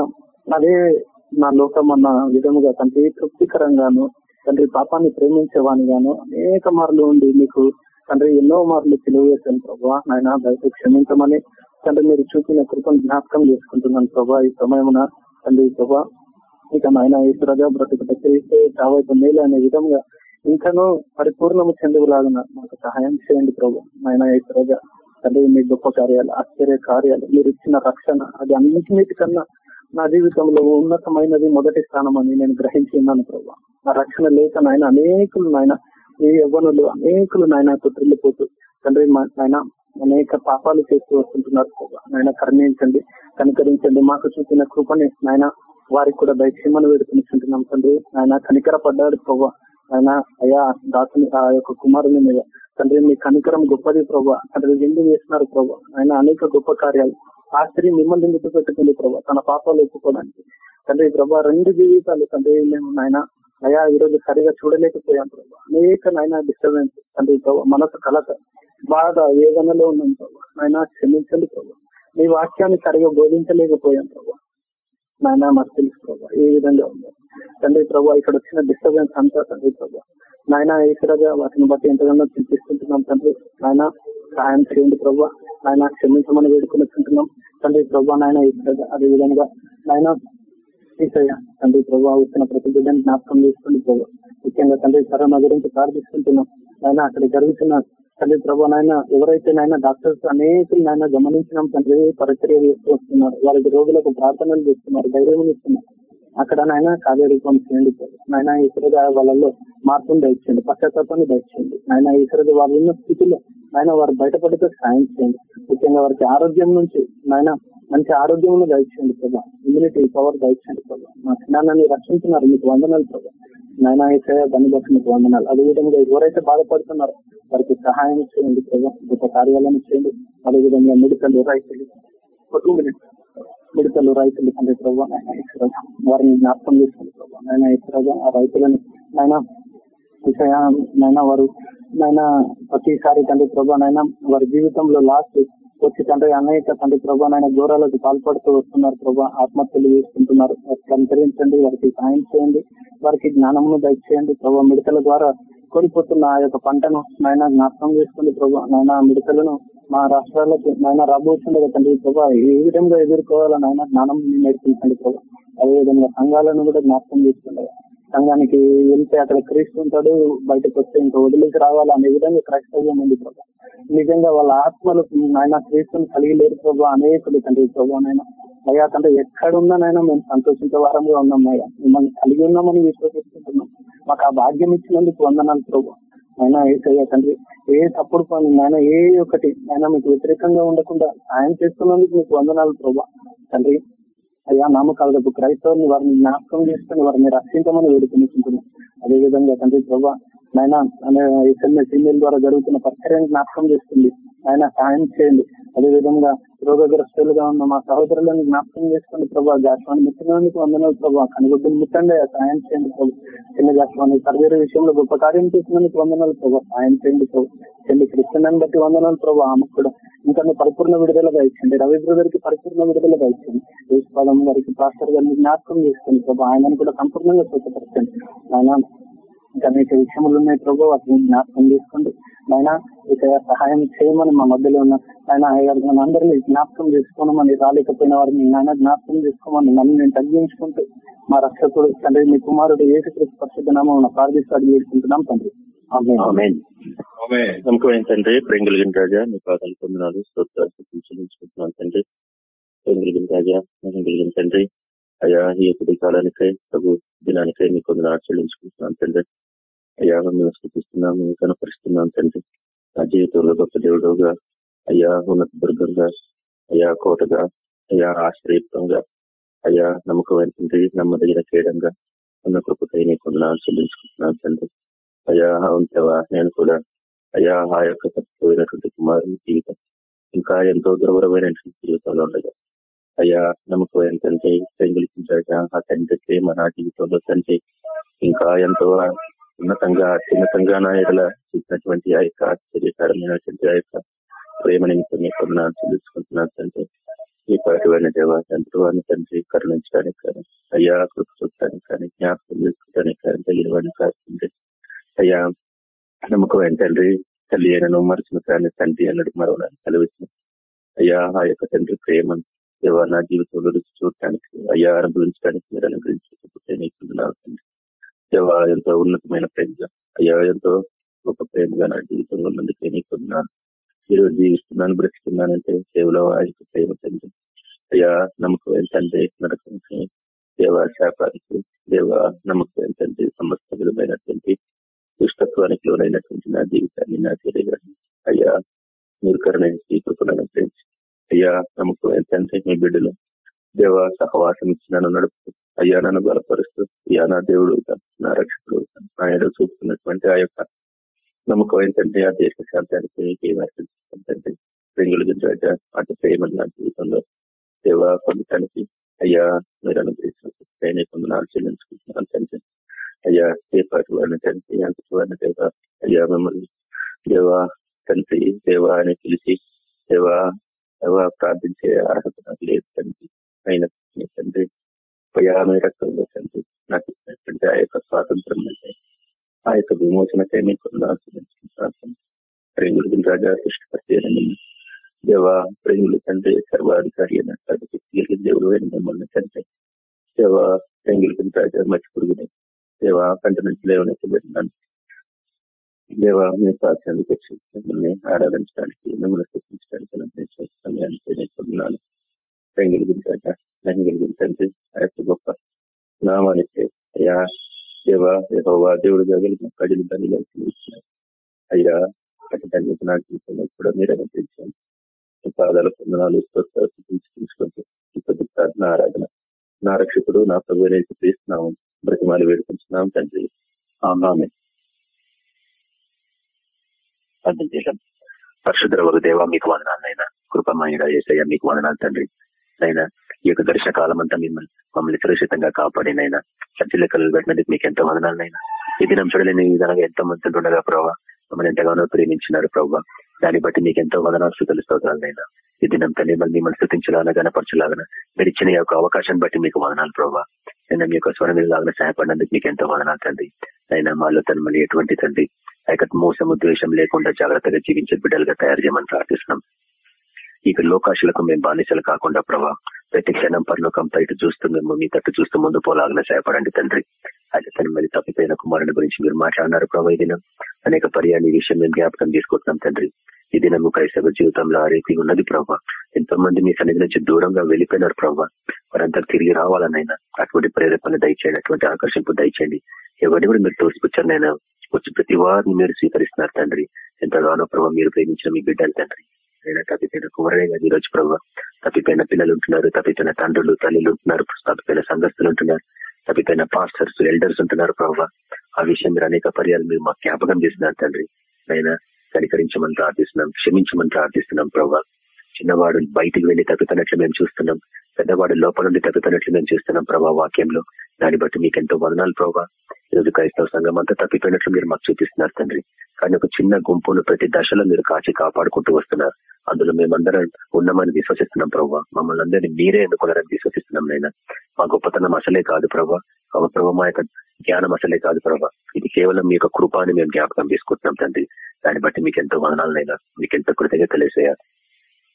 అదే నా లోకం అన్న విధముగా తండ్రి తృప్తికరంగాను తండ్రి పాపాన్ని ప్రేమించేవానిగాను అనేక మార్లు ఉండి మీకు తండ్రి ఎన్నో మార్లు తెలియజేశాను ప్రభావ నాయన దయచేసి క్షమించమని తండ్రి మీరు చూపిన కృపను జ్ఞాపకం చేసుకుంటున్నాను ప్రభా ఈ సమయమున తండ్రి ప్రభా ఇక నాయన ఈశ్వరగా బ్రతుకు దగ్గరిస్తే చావైపు మేలు అనే విధంగా ఇంకనూ పరిపూర్ణము చెందులాగా మాకు సహాయం చేయండి ప్రభు. నాయన ఈశ్వరగా తండ్రి మీ గొప్ప కార్యాలు ఆశ్చర్య కార్యాలు మీరు ఇచ్చిన రక్షణ అది అన్నిటికన్నా నా జీవితంలో ఉన్నతమైనది మొదటి స్థానం అని నేను గ్రహించి ఉన్నాను ప్రభు. ఆ రక్షణ లేక నాయన అనేకులు నాయన మీ యవ్వనులు అనేకులు నాయన కుట్రిల్లిపోతూ తండ్రి మా- నాయన అనేక పాపాలు చేస్తూ వస్తుంటున్నారు ప్రభు. నాయన కరుణించండి కనికరించండి. మాకు చూపిన కృపని నాయన వారికి కూడా దయచేయమని వేడుకుంటున్నాం తండ్రి. నాయన కనికర పడ్డాడు ప్రభు. ఆయన అయ్యా దాసుని ఆ యొక్క కుమారుని మీద. తండ్రి మీ కనికరం గొప్పది ప్రభా. తండ్రి ఎందుకు చేస్తున్నారు ప్రభు. ఆయన అనేక గొప్ప కార్యాలు. ఆ స్త్రీ మిమ్మల్ని ముద్దు పెట్టుకుంది తన పాపాలు ఒప్పుకోవడానికి. తండ్రి ప్రభా రెండు జీవితాలు తండ్రి మేము నాయన అయా ఈ రోజు సరిగా చూడలేకపోయాం ప్రభు. అనేక నాయన డిస్టర్బెన్స్ తండ్రి ప్రభా మనసు కలత బాధ వేదనలో ఉన్నాం ప్రభా. ఆయన క్షమించండి ప్రభా. మీ వాక్యాన్ని సరిగా బోధించలేకపోయాం ప్రభు. నాయన మాకు తెలుసు ప్రభా ఏ విధంగా ఉందో. తండ్రి ప్రభా ఇక్కడ వచ్చిన డిస్టర్బెన్స్ అంతా తండ్రి ప్రభా. నాయన ఈశ్వరగా వాటిని బట్టి ఎంతగానో చింతిస్తుంటున్నాం తండ్రి. నాయన సాయం చేయండి ప్రభు. నాయన క్షమించమని వేడుకొని వచ్చింటున్నాం. తండ్రి ప్రభా నాయన ఈశ్వరగా అదే విధంగా నాయన ఈసయ్య తండ్రి ప్రభా వచ్చిన ప్రతి బిడ్డని జ్ఞాపకం చేసుకోండి ప్రభా. ముఖ్యంగా తండ్రి కరోనా గురించి ప్రార్థిస్తుంటున్నాం. నాయన అక్కడ జరుగుతున్న తండ్రి ప్రభా నాయన ఎవరైతే నాయన డాక్టర్స్ అనేకులు నాయన గమనించిన తండ్రి పరిచర్య చేస్తూ వస్తున్నారు వారికి రోగులకు ప్రార్థనలు చేస్తున్నారు ధైర్యం ఇస్తున్నారు. అక్కడ నాయన కార్యరూపం చేయండి ప్రభు. నాయన ఈశ్వరుగా వాళ్ళలో మార్పును దయచేయండి పశ్చాత్తాపాన్ని దయచేయండి. ఆయన ఈశ్వరుడు వాళ్ళు ఉన్న స్థితిలో ఆయన వారు బయటపడితే సాయం చేయండి. ముఖ్యంగా వారికి ఆరోగ్యం నుంచి నాయన మంచి ఆరోగ్యమును దయచేయండి ప్రభా. ఇమ్యూనిటీ పవర్ దయచేయండి ప్రభా. మా జ్ఞానాన్ని రక్షించినారు మీకు వందనాలు ప్రభా. నాయన అయితే దాన్ని బట్టి మీకు వందనాలు. అదేవిధంగా ఎవరైతే బాధపడుతున్నారో వారికి సహాయం చేయండి ప్రభా. గొప్ప కార్యాలను చేయండి. అదేవిధంగా మెడికల్ రైతులు ఒక మిడతలు రైతులు తండ్రి ప్రభావ వారిని జ్ఞాపకం చేసుకోండి ప్రభావ నాయన ఈశ్వరజ ఆ రైతులని నాయన విషయ వారు నాయన ప్రతిసారి తండ్రి ప్రభా నాయన వారి జీవితంలో లాస్ట్ వచ్చి తండ్రి అనేక తండ్రి ప్రభా నాయన ఘోరాలకు పాల్పడుతూ వస్తున్నారు ప్రభా ఆత్మహత్యలు చేసుకుంటున్నారు. వారికి అంతరించండి వారికి సాయం చేయండి వారికి జ్ఞానమును దయచేయండి. ప్రభా మిడతల ద్వారా కోల్పోతున్న ఆ యొక్క పంటను నాయన జ్ఞాపకం చేసుకుంది ప్రభు. నాయన మిడతలను మా రాష్ట్రాలకు నాయన రాబోతుండగా తండ్రి ప్రభా ఏ విధంగా ఎదుర్కోవాలని ఆయన జ్ఞానం నేర్పించండి ప్రభా. అదేవిధంగా సంఘాలను కూడా జ్ఞాపకం చేసుకోండి సంఘానికి వెళ్తే అక్కడ క్రీస్తు ఉంటాడు బయటకు వస్తే ఇంకా వదిలేసి రావాలి అనే విధంగా క్రైస్తవ్యం ఉంది ప్రభా. నిజంగా వాళ్ళ ఆత్మలు నాయన క్రీస్తుని కలిగి లేరు ప్రభా అనేకులు తండ్రి ప్రభా నాయన. అయ్యా తండ్రి ఎక్కడున్నానైనా మేము సంతోషించే వారంగా ఉన్నాం అయ్యా. మిమ్మల్ని కలిగి ఉన్నామని విశ్వసిస్తున్నాం. మాకు ఆ భాగ్యం ఇచ్చినందుకు వందనాలు ప్రభు. ఆయన ఏసయ్యా తండ్రి ఏ తప్పుడు పని నాయన ఏ ఒకటి ఆయన మీకు వ్యతిరేకంగా ఉండకుండా ఆయన చేస్తున్నందుకు మీకు వందనాలు ప్రభా. తండ్రి అయ్యా నామకాలకు క్రైస్తవుని వారిని జ్ఞాపకం చేసుకుని వారిని రక్షించమని వేడుకుంటున్నాం అదేవిధంగా తండ్రి ప్రభా నాయన ఎస్ఎంఎస్ ఈమెయిల్ ద్వారా జరుగుతున్న పరిచర్యను జ్ఞాపకం చేస్తుంది ఆయన సాయం చేయండి. అదేవిధంగా రోగగ్రస్తులుగా ఉన్న మా సహోదరులను జ్ఞాపకం చేసుకోండి ప్రభావ జాస్వాన్ని ముట్టినందుకు వందనాలు ప్రభావ కనుగొడ్డలు ముట్టండి సాయం చేయండి ప్రభు. చిన్న జాస్వాన్ని సర్వేరు విషయంలో గొప్ప కార్యం చేసినందుకు వందనాలు ప్రభావ సాయం చేయండి ప్రభు. చెల్లి క్రిస్టియన్ బట్టి వందనాలు ప్రభావ ఆమెకు కూడా ఇంకా పరిపూర్ణ విడుదలగా ఇచ్చండి రవి బ్రదర్కి పరిపూర్ణ విడుదలగా ఇచ్చండి దేశపాలం వారికి పాస్టర్ గారిని జ్ఞాపకం చేసుకోండి ప్రభావ ఆయనను కూడా సంపూర్ణంగా స్వచ్ఛపరచండి ఆయన ఇంకా అనేక విషయములు ఉన్నాయి ప్రభు వాటిని జ్ఞాపకం చేసుకోండి. ఆయన ఇక సహాయం చేయమని మా మధ్యలో ఉన్న ఆయన మన అందరినీ జ్ఞాపకం చేసుకోమని రాలేకపోయిన వారిని ఆయన జ్ఞాపకం చేసుకోమని నన్ను నేను తగ్గించుకుంటూ మా రక్షకుడు తండ్రి మీ కుమారుడు ఏసుకృష్ణ పరిశుద్ధ నామం ప్రార్థిస్తూ అడిగి వేడుకుంటున్నాం తండ్రి. నమ్మకమైన తండ్రి ప్రేమ కలిగిన రాజా మీ పాదాలు పొందినాలు స్తోత్రాలు చెల్లించుకుంటున్నాను తండ్రి. ప్రేమ కలిగిన రాజా కలిగిన తండ్రి. అయ్యా ఈ యొక్క కాలానికై ప్రభు దినానికై మీ కొందరు చెల్లించుకుంటున్నాను తండ్రి. అయ్యా మేము స్థితిస్తున్నాం మేము కనపరుస్తున్నాం తండ్రి. నా జీవితంలో గొప్ప దేవుడుగా అయ్యా ఉన్నత దుర్గంగా అయ్యా కోటగా అయ్యా ఆశ్రయత్వంగా అయ్యా నమ్మకమైన తండ్రి నమ్మదగిన క్రీడంగా ఉన్న కృపకై నీ కొందరు చెల్లించుకుంటున్నాను తండ్రి. అయ్యా అవును నేను కూడా అయ్యా ఆ యొక్క తప్పిపోయినటువంటి కుమారుని జీవితం ఇంకా ఎంతో దుర్వరమైనటువంటి జీవితంలో ఉండగా అయ్యా నమ్మకం ఏంటంటే పెంగులించాక ఆ తండ్రి ప్రేమ నా జీవితంలో తండ్రి. ఇంకా ఎంతో ఉన్నతంగా అత్యున్నతంగా నా ఎడల చూసినటువంటి ఆ యొక్క ఆశ్చర్యకరమైనటువంటి ఆ యొక్క ప్రేమ నిమిత్తం కొన్నాను తెలుసుకుంటున్నాను తండ్రి. ఈ పాటివైన దేవ తండ్రి వారిని తండ్రి కరుణించడానికి కానీ అయ్యా కృప చూడటానికి కానీ జ్ఞాపకం చేసుకోవడానికి కానీ తగిన కాదు అయ్యా నమ్మకమైన తండ్రి? తల్లి అయినను మరచిన కానీ తండ్రి అన్నది మరవడానికి సెలవిస్తుంది అయ్యా ఆ యొక్క తండ్రి ప్రేమ దేవా నా జీవితంలో రుచి చూడటానికి అయ్యా అనుభవించడానికి మీరు అనుగ్రహించకపోతే నీకు తండ్రి ఎంతో ఉన్నతమైన ప్రేమగా అయ్యా ఎంతో గొప్ప ప్రేమగా నా జీవితంలో ఉన్నందుకే నీకున్నాను ఈరోజు జీవిస్తున్నాను బ్రతిస్తున్నానంటే సేవలో ఆ ప్రేమ తండ్రి. అయ్యా నమ్మకం ఏంటంటే నడకంటే దేవ శాపానికి దేవ నమ్మకం ఏంటంటే సమస్త విధమైనటువంటి దుష్టత్వానికి లోనైనటువంటి నా జీవితాన్ని నా తెలియగాని అయ్యా మీరు కరుణించి కృపలను పెంచి అయ్యా నమ్మకం ఏంటంటే మీ బిడ్డలు దేవ సహవాసం ఇచ్చినాను నడుపు అయ్యా నన్ను బలపరుస్తూ. అయ్యా నా దేవుడు నా రక్షకుడు నా ఏదో చూపుతున్నటువంటి ఆ యొక్క నమ్మకం ఏంటంటే ఆ దేశ శాంతానికి ఏంటంటే రింగులు రాజా అటు ప్రేమ నా జీవితంలో దేవ పొందటానికి. అయ్యా మీరు అనుగ్రహించిన కొందరు చెల్లించుకుంటున్నాను. తండ్రి అయ్యా ఏ పాటి వారిని తండ్రి అంతటి వారిని దేవ అయ్యా మిమ్మల్ని దేవ తండ్రి దేవ అని పిలిచి దేవ ప్రార్థించే అర్హత నాకు లేదు తండ్రి. అయిన తండ్రి అయ్యా రక్తంలో తండ్రి నాకు ఇచ్చినటువంటి ఆ యొక్క స్వాతంత్రం అంటే ఆ యొక్క విమోచనకై మీకు ఆశ్రయించుకుంటున్నాను ప్రేములు రాజా సృష్టిపరిచేయని దేవ ప్రేములు తండ్రి సర్వాధికారి అయిన దేవుడు అని మిమ్మల్ని తండ్రి. దేవ ప్రేంగులు రాజా మర్చి దేవ దేవా కంటి నుంచి లేవనెత్తబడినాను దేవా మీ సాధ్యానికి వచ్చి మిమ్మల్ని ఆరాధించడానికి మిమ్మల్ని స్థితించడానికి సమయానికి నేర్చుకున్నాను రంగులు గురించాక రంగులు గురించండి ఆ యొక్క గొప్ప నామానికి అయ్యా దేవ యహోవా దేవుడు గలిగిన ప్రజలు దానిలో అయ్యా అటు దాన్ని నా కూడా మీరు అనుగ్రహించండి. పాదాల పొందనాలు తీసుకుంటూ ఇప్పుడు ప్రార్థన ఆరాధన. నా రక్షకుడు నా ప్రభు తీస్తున్నాము బ్రతిమాలు వేడుకుంటున్నాం తండ్రి. ఆమె అర్థం చేశాం పరిశుద్ధ దేవ మీకు వదనాలనైనా కృపమైన ఏసయ్య మీకు వదనాలు తండ్రి. అయినా ఈ యొక్క దర్శన కాలం అంతా మిమ్మల్ని మమ్మల్ని సురక్షితంగా కాపాడినైనా సత్య లెక్కలు పెట్టినందుకు మీకు ఎంతో వదనాలనైనా ఈ దినం చూడలేని విధానంగా ఎంతో మంది ఉండగా ప్రభావ మమ్మల్ని ఎంతగానో ప్రేమించినారు ప్రభావ దాన్ని బట్టి మీకు ఎంతో వదనాలు స్థుతులు స్తోత్రాలనైనా ఈ దినం తల్లి మళ్ళీ మిమ్మల్ని స్థుతించలాగా గనపరచలాగా మీరు ఇచ్చిన యొక్క అవకాశాన్ని బట్టి మీకు వదనాలు ప్రభావ నేను మీ యొక్క స్వరం లాగా సహాయపడినందుకు మీకు ఎంతో వదనాలు తండ్రి. అయినా మాలో తను మళ్ళీ ఎటువంటి తండ్రి యొక్క మోసం ఉద్దేశం లేకుండా జాగ్రత్తగా జీవించే బిడ్డలుగా తయారు చేయమని ప్రార్థిస్తున్నాం. ఇక లోకాశులకు మేము బానిసలు కాకుండా ప్రభా ప్రతి క్షణం పరలోకంపై ఇటు చూస్తూ మేము మీ తట్టు చూస్తూ ముందు పోలాగిన సహాయపడండి తండ్రి. అయితే తన మీద తప్పిపోయిన కుమారుని గురించి మీరు మాట్లాడినారు ప్రభా ఈ దినం. అనేక పర్యాన్ని విషయం మేము జ్ఞాపకం తీసుకుంటున్నాం తండ్రి. ఈ దినము క్రైస్తవ జీవితంలో ఆ రీతి ఉన్నది ప్రభా. ఎంతో మంది మీ సన్నిధి నుంచి దూరంగా వెళ్ళిపోయినారు ప్రభా. వారంతా తిరిగి రావాలనైనా అటువంటి ప్రేరేపణ దయచేయండి అటువంటి ఆకర్షింపు దయచేయండి. ఎవరిని కూడా మీరు తోసిపుచ్చారైనా వచ్చి ప్రతి వారిని మీరు స్వీకరిస్తున్నారు తండ్రి. ఎంతగానో ప్రభావ మీరు ప్రేమించిన మీ బిడ్డలు తండ్రి. అయినా తప్పిపోయిన కుమరే ఈ ఈరోజు ప్రభావ తప్పిపోయిన పిల్లలు ఉంటున్నారు తప్పిపోయిన తండ్రులు తల్లిలు ఉంటున్నారు తప్పిపోయిన సంఘస్థులు ఉంటున్నారు తప్పిపోయిన పాస్టర్స్ ఎల్డర్స్ ఉంటున్నారు ప్రభావ ఆ విషయం మీరు అనేక పర్యాలు మీరు మాకు జ్ఞాపకం చేస్తున్నారు తండ్రి. అయినా కనికరించమని ప్రార్థిస్తున్నాం క్షమించమని ప్రార్థిస్తున్నాం ప్రభావ చిన్నవాడు బయటికి వెళ్ళి తగ్గుతున్నట్లు మేము చూస్తున్నాం. పెద్దవాడు లోపల నుండి తగ్గుతున్నట్లు మేము చూస్తున్నాం ప్రభా వాక్యంలో. దాన్ని బట్టి మీకు ఎంతో వదనాలు ప్రభా. ఈరోజు క్రైస్తవ సంఘం అంతా తప్పిపోయినట్లు మీరు మాకు చూపిస్తున్నారు తండ్రి. కానీ ఒక చిన్న గుంపును ప్రతి దశలో మీరు కాచి కాపాడుకుంటూ వస్తున్నారు. అందులో మేమందరం ఉన్నామని విశ్వసిస్తున్నాం ప్రభావ మమ్మల్ని అందరినీ మీరే ఎన్నుకున్నారని విశ్వసిస్తున్నాం నైనా మా గొప్పతనం అసలే కాదు ప్రభావ ఒక ప్రభావ మా యొక్క జ్ఞానం అసలే కాదు ప్రభావ ఇది కేవలం మీ యొక్క కృపాన్ని మేము జ్ఞాపకం తీసుకుంటున్నాం తండ్రి. దాన్ని బట్టి మీకు ఎంతో వదనాలనైనా మీకు ఎంతో కృతజ్ఞతలేసేయాలి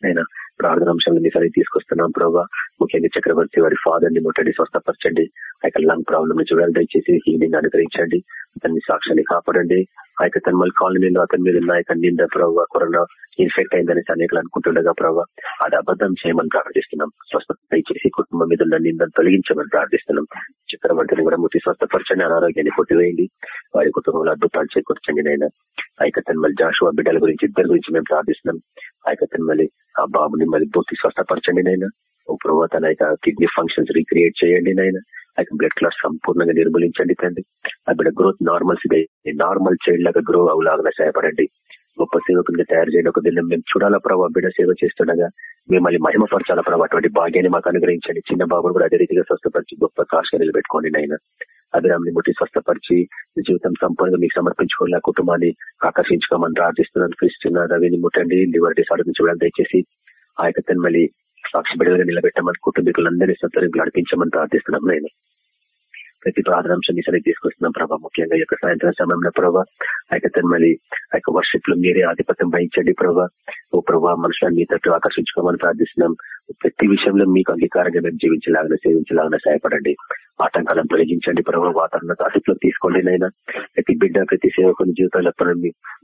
ఆయన ప్రార్థన అంశాలను మీ సరి తీసుకొస్తున్నాం ప్రభావ ముఖ్యంగా చక్రవర్తి వారి ఫాదర్ని ముట్టండి స్వస్థపరచండి. ఆ యొక్క లంగ్ ప్రాబ్లమ్ చూడాలి. దయచేసి హీలింగ్ అనుగ్రహించండి. అతన్ని సాక్ష్యాన్ని కాపాడండి. ఆ యొక్క తన్మల్ కాలనీలో అతని మీద ఉన్న యొక్క నింద ప్రభావ కరోనా ఇన్ఫెక్ట్ అయిందని అనేకలు అనుకుంటుండగా ప్రభావ అది అబద్ధం చేయమని ప్రార్థిస్తున్నాం. స్వస్థత దయచేసి కుటుంబం మీద ఉన్న నిందను తొలగించమని ప్రార్థిస్తున్నాం. చిత్రమంతిని కూడా ముట్టి స్వస్థపరచండి అనారోగ్యాన్ని కొట్టివేయండి. వారి కుటుంబంలో అద్భుతాలు చేకూర్చండి నైనా ఆ యొక్క తన్మల్ జాషువా బిడ్డల గురించి ఇద్దరి గురించి మేము ప్రార్థిస్తున్నాం. ఆ యొక్క తన్మలి ఆ బాబుని మళ్ళీ పూర్తి స్వస్థపరచండి నాయన. ఓ ప్రభావ తన యొక్క కిడ్నీ ఫంక్షన్స్ రీక్రియేట్ చేయండి నాయన. ఆ బ్లడ్ క్లాస్ సంపూర్ణంగా నిర్మూలించండి తండ్రి. ఆ బిడ్డ గ్రోత్ నార్మల్స్ నార్మల్ చైల్డ్ లాగా గ్రో అవులాగా సహాయపడండి. గొప్ప సేవకునిగా తయారు చేయడం. ఒక దినం మేము చూడాలా ప్రభావ బిడ్డ సేవ చేస్తుండగా మిమ్మల్ని మహిమపరచాల ప్రభావ అటువంటి భాగ్యాన్ని మాకు అనుగ్రహించండి. చిన్న బాబును కూడా అదే రీతిగా స్వస్థపరిచి గొప్ప సాక్షి నిలబెట్టుకోండి నాయన. అభిరామ్ని ముట్టి స్వస్థపరిచి జీవితం సంపూర్ణంగా మీకు సమర్పించుకోవాలి కుటుంబాన్ని ఆకర్షించుకోమని ప్రార్థిస్తున్నాను. క్రిస్తున్న రవిని ముట్టండి. లివర్ డిసార్డర్ నుంచి దయచేసి ఆ యొక్క మళ్ళీ సాక్షి బిడ్డగా నిలబెట్టమని కుటుంబీకులందరినీ సత్తరింపులు నడిపించమని ప్రార్థిస్తున్నాం. నేను ప్రతి ప్రార్థనాంశాన్ని సరే తీసుకొస్తున్నాం ప్రభావ ముఖ్యంగా యొక్క సాయంత్రం సమయంలో ప్రభావ ఆ యొక్క మళ్ళీ ఆ యొక్క వర్షిప్లో మీరే ఆధిపత్యం వహించండి ప్రభా. ఓ ప్రభా మనుషులను మీ తట్టు ఆకర్షించుకోమని ప్రార్థిస్తున్నాం. ప్రతి విషయంలో మీకు అంగీకారంగా మేము జీవించలాగా సేవించలాగా సహాయపడండి. ఆటంకాలను తొలగించండి ప్రభావ వాతావరణ అదుపులో తీసుకోండి నైనా ప్రతి బిడ్డ ప్రతి సేవకుని జీవితంలో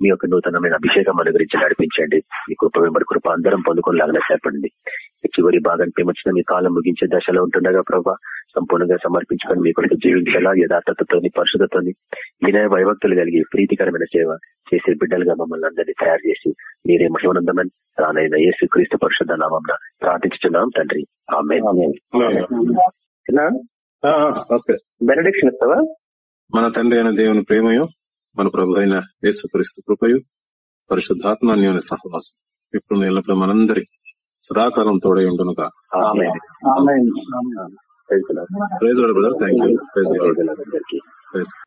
మీ యొక్క నూతనమైన అభిషేకం అనుగురించి నడిపించండి. మీ కృప వెంబడి కృప అందరం పొందుకోలాగా సహాయపడండి. చివరి భాగానికి వచ్చిన మీ కాలం ముగించే దశలో ఉంటుండగా ప్రభావ సంపూర్ణంగా సమర్పించుకొని మీ కొరకు జీవించేలా యథార్థతతోని పరిశుద్ధతోని వినయ వైభక్తులు కలిగి ప్రీతికరమైన సేవ చేసే బిడ్డలుగా మమ్మల్ని అందరినీ తయారు చేసి మీరే మహిమనందమని రానైన యేసు క్రీస్తు పరిశుద్ధ నామం ప్రార్థించున్నాం తండ్రి. బెనడిక్షన్ ఇస్తావా? మన తండ్రి అయిన దేవుని ప్రేమయు మన ప్రభు అయిన యేసు క్రీస్తు కృపయు పరిశుద్ధాత్మాన్యోని సహవాసం. ఇప్పుడు ఎల్లప్పుడు మనందరి సదాకాలం తోడై ఉండునుగా. Praise brother thank you praise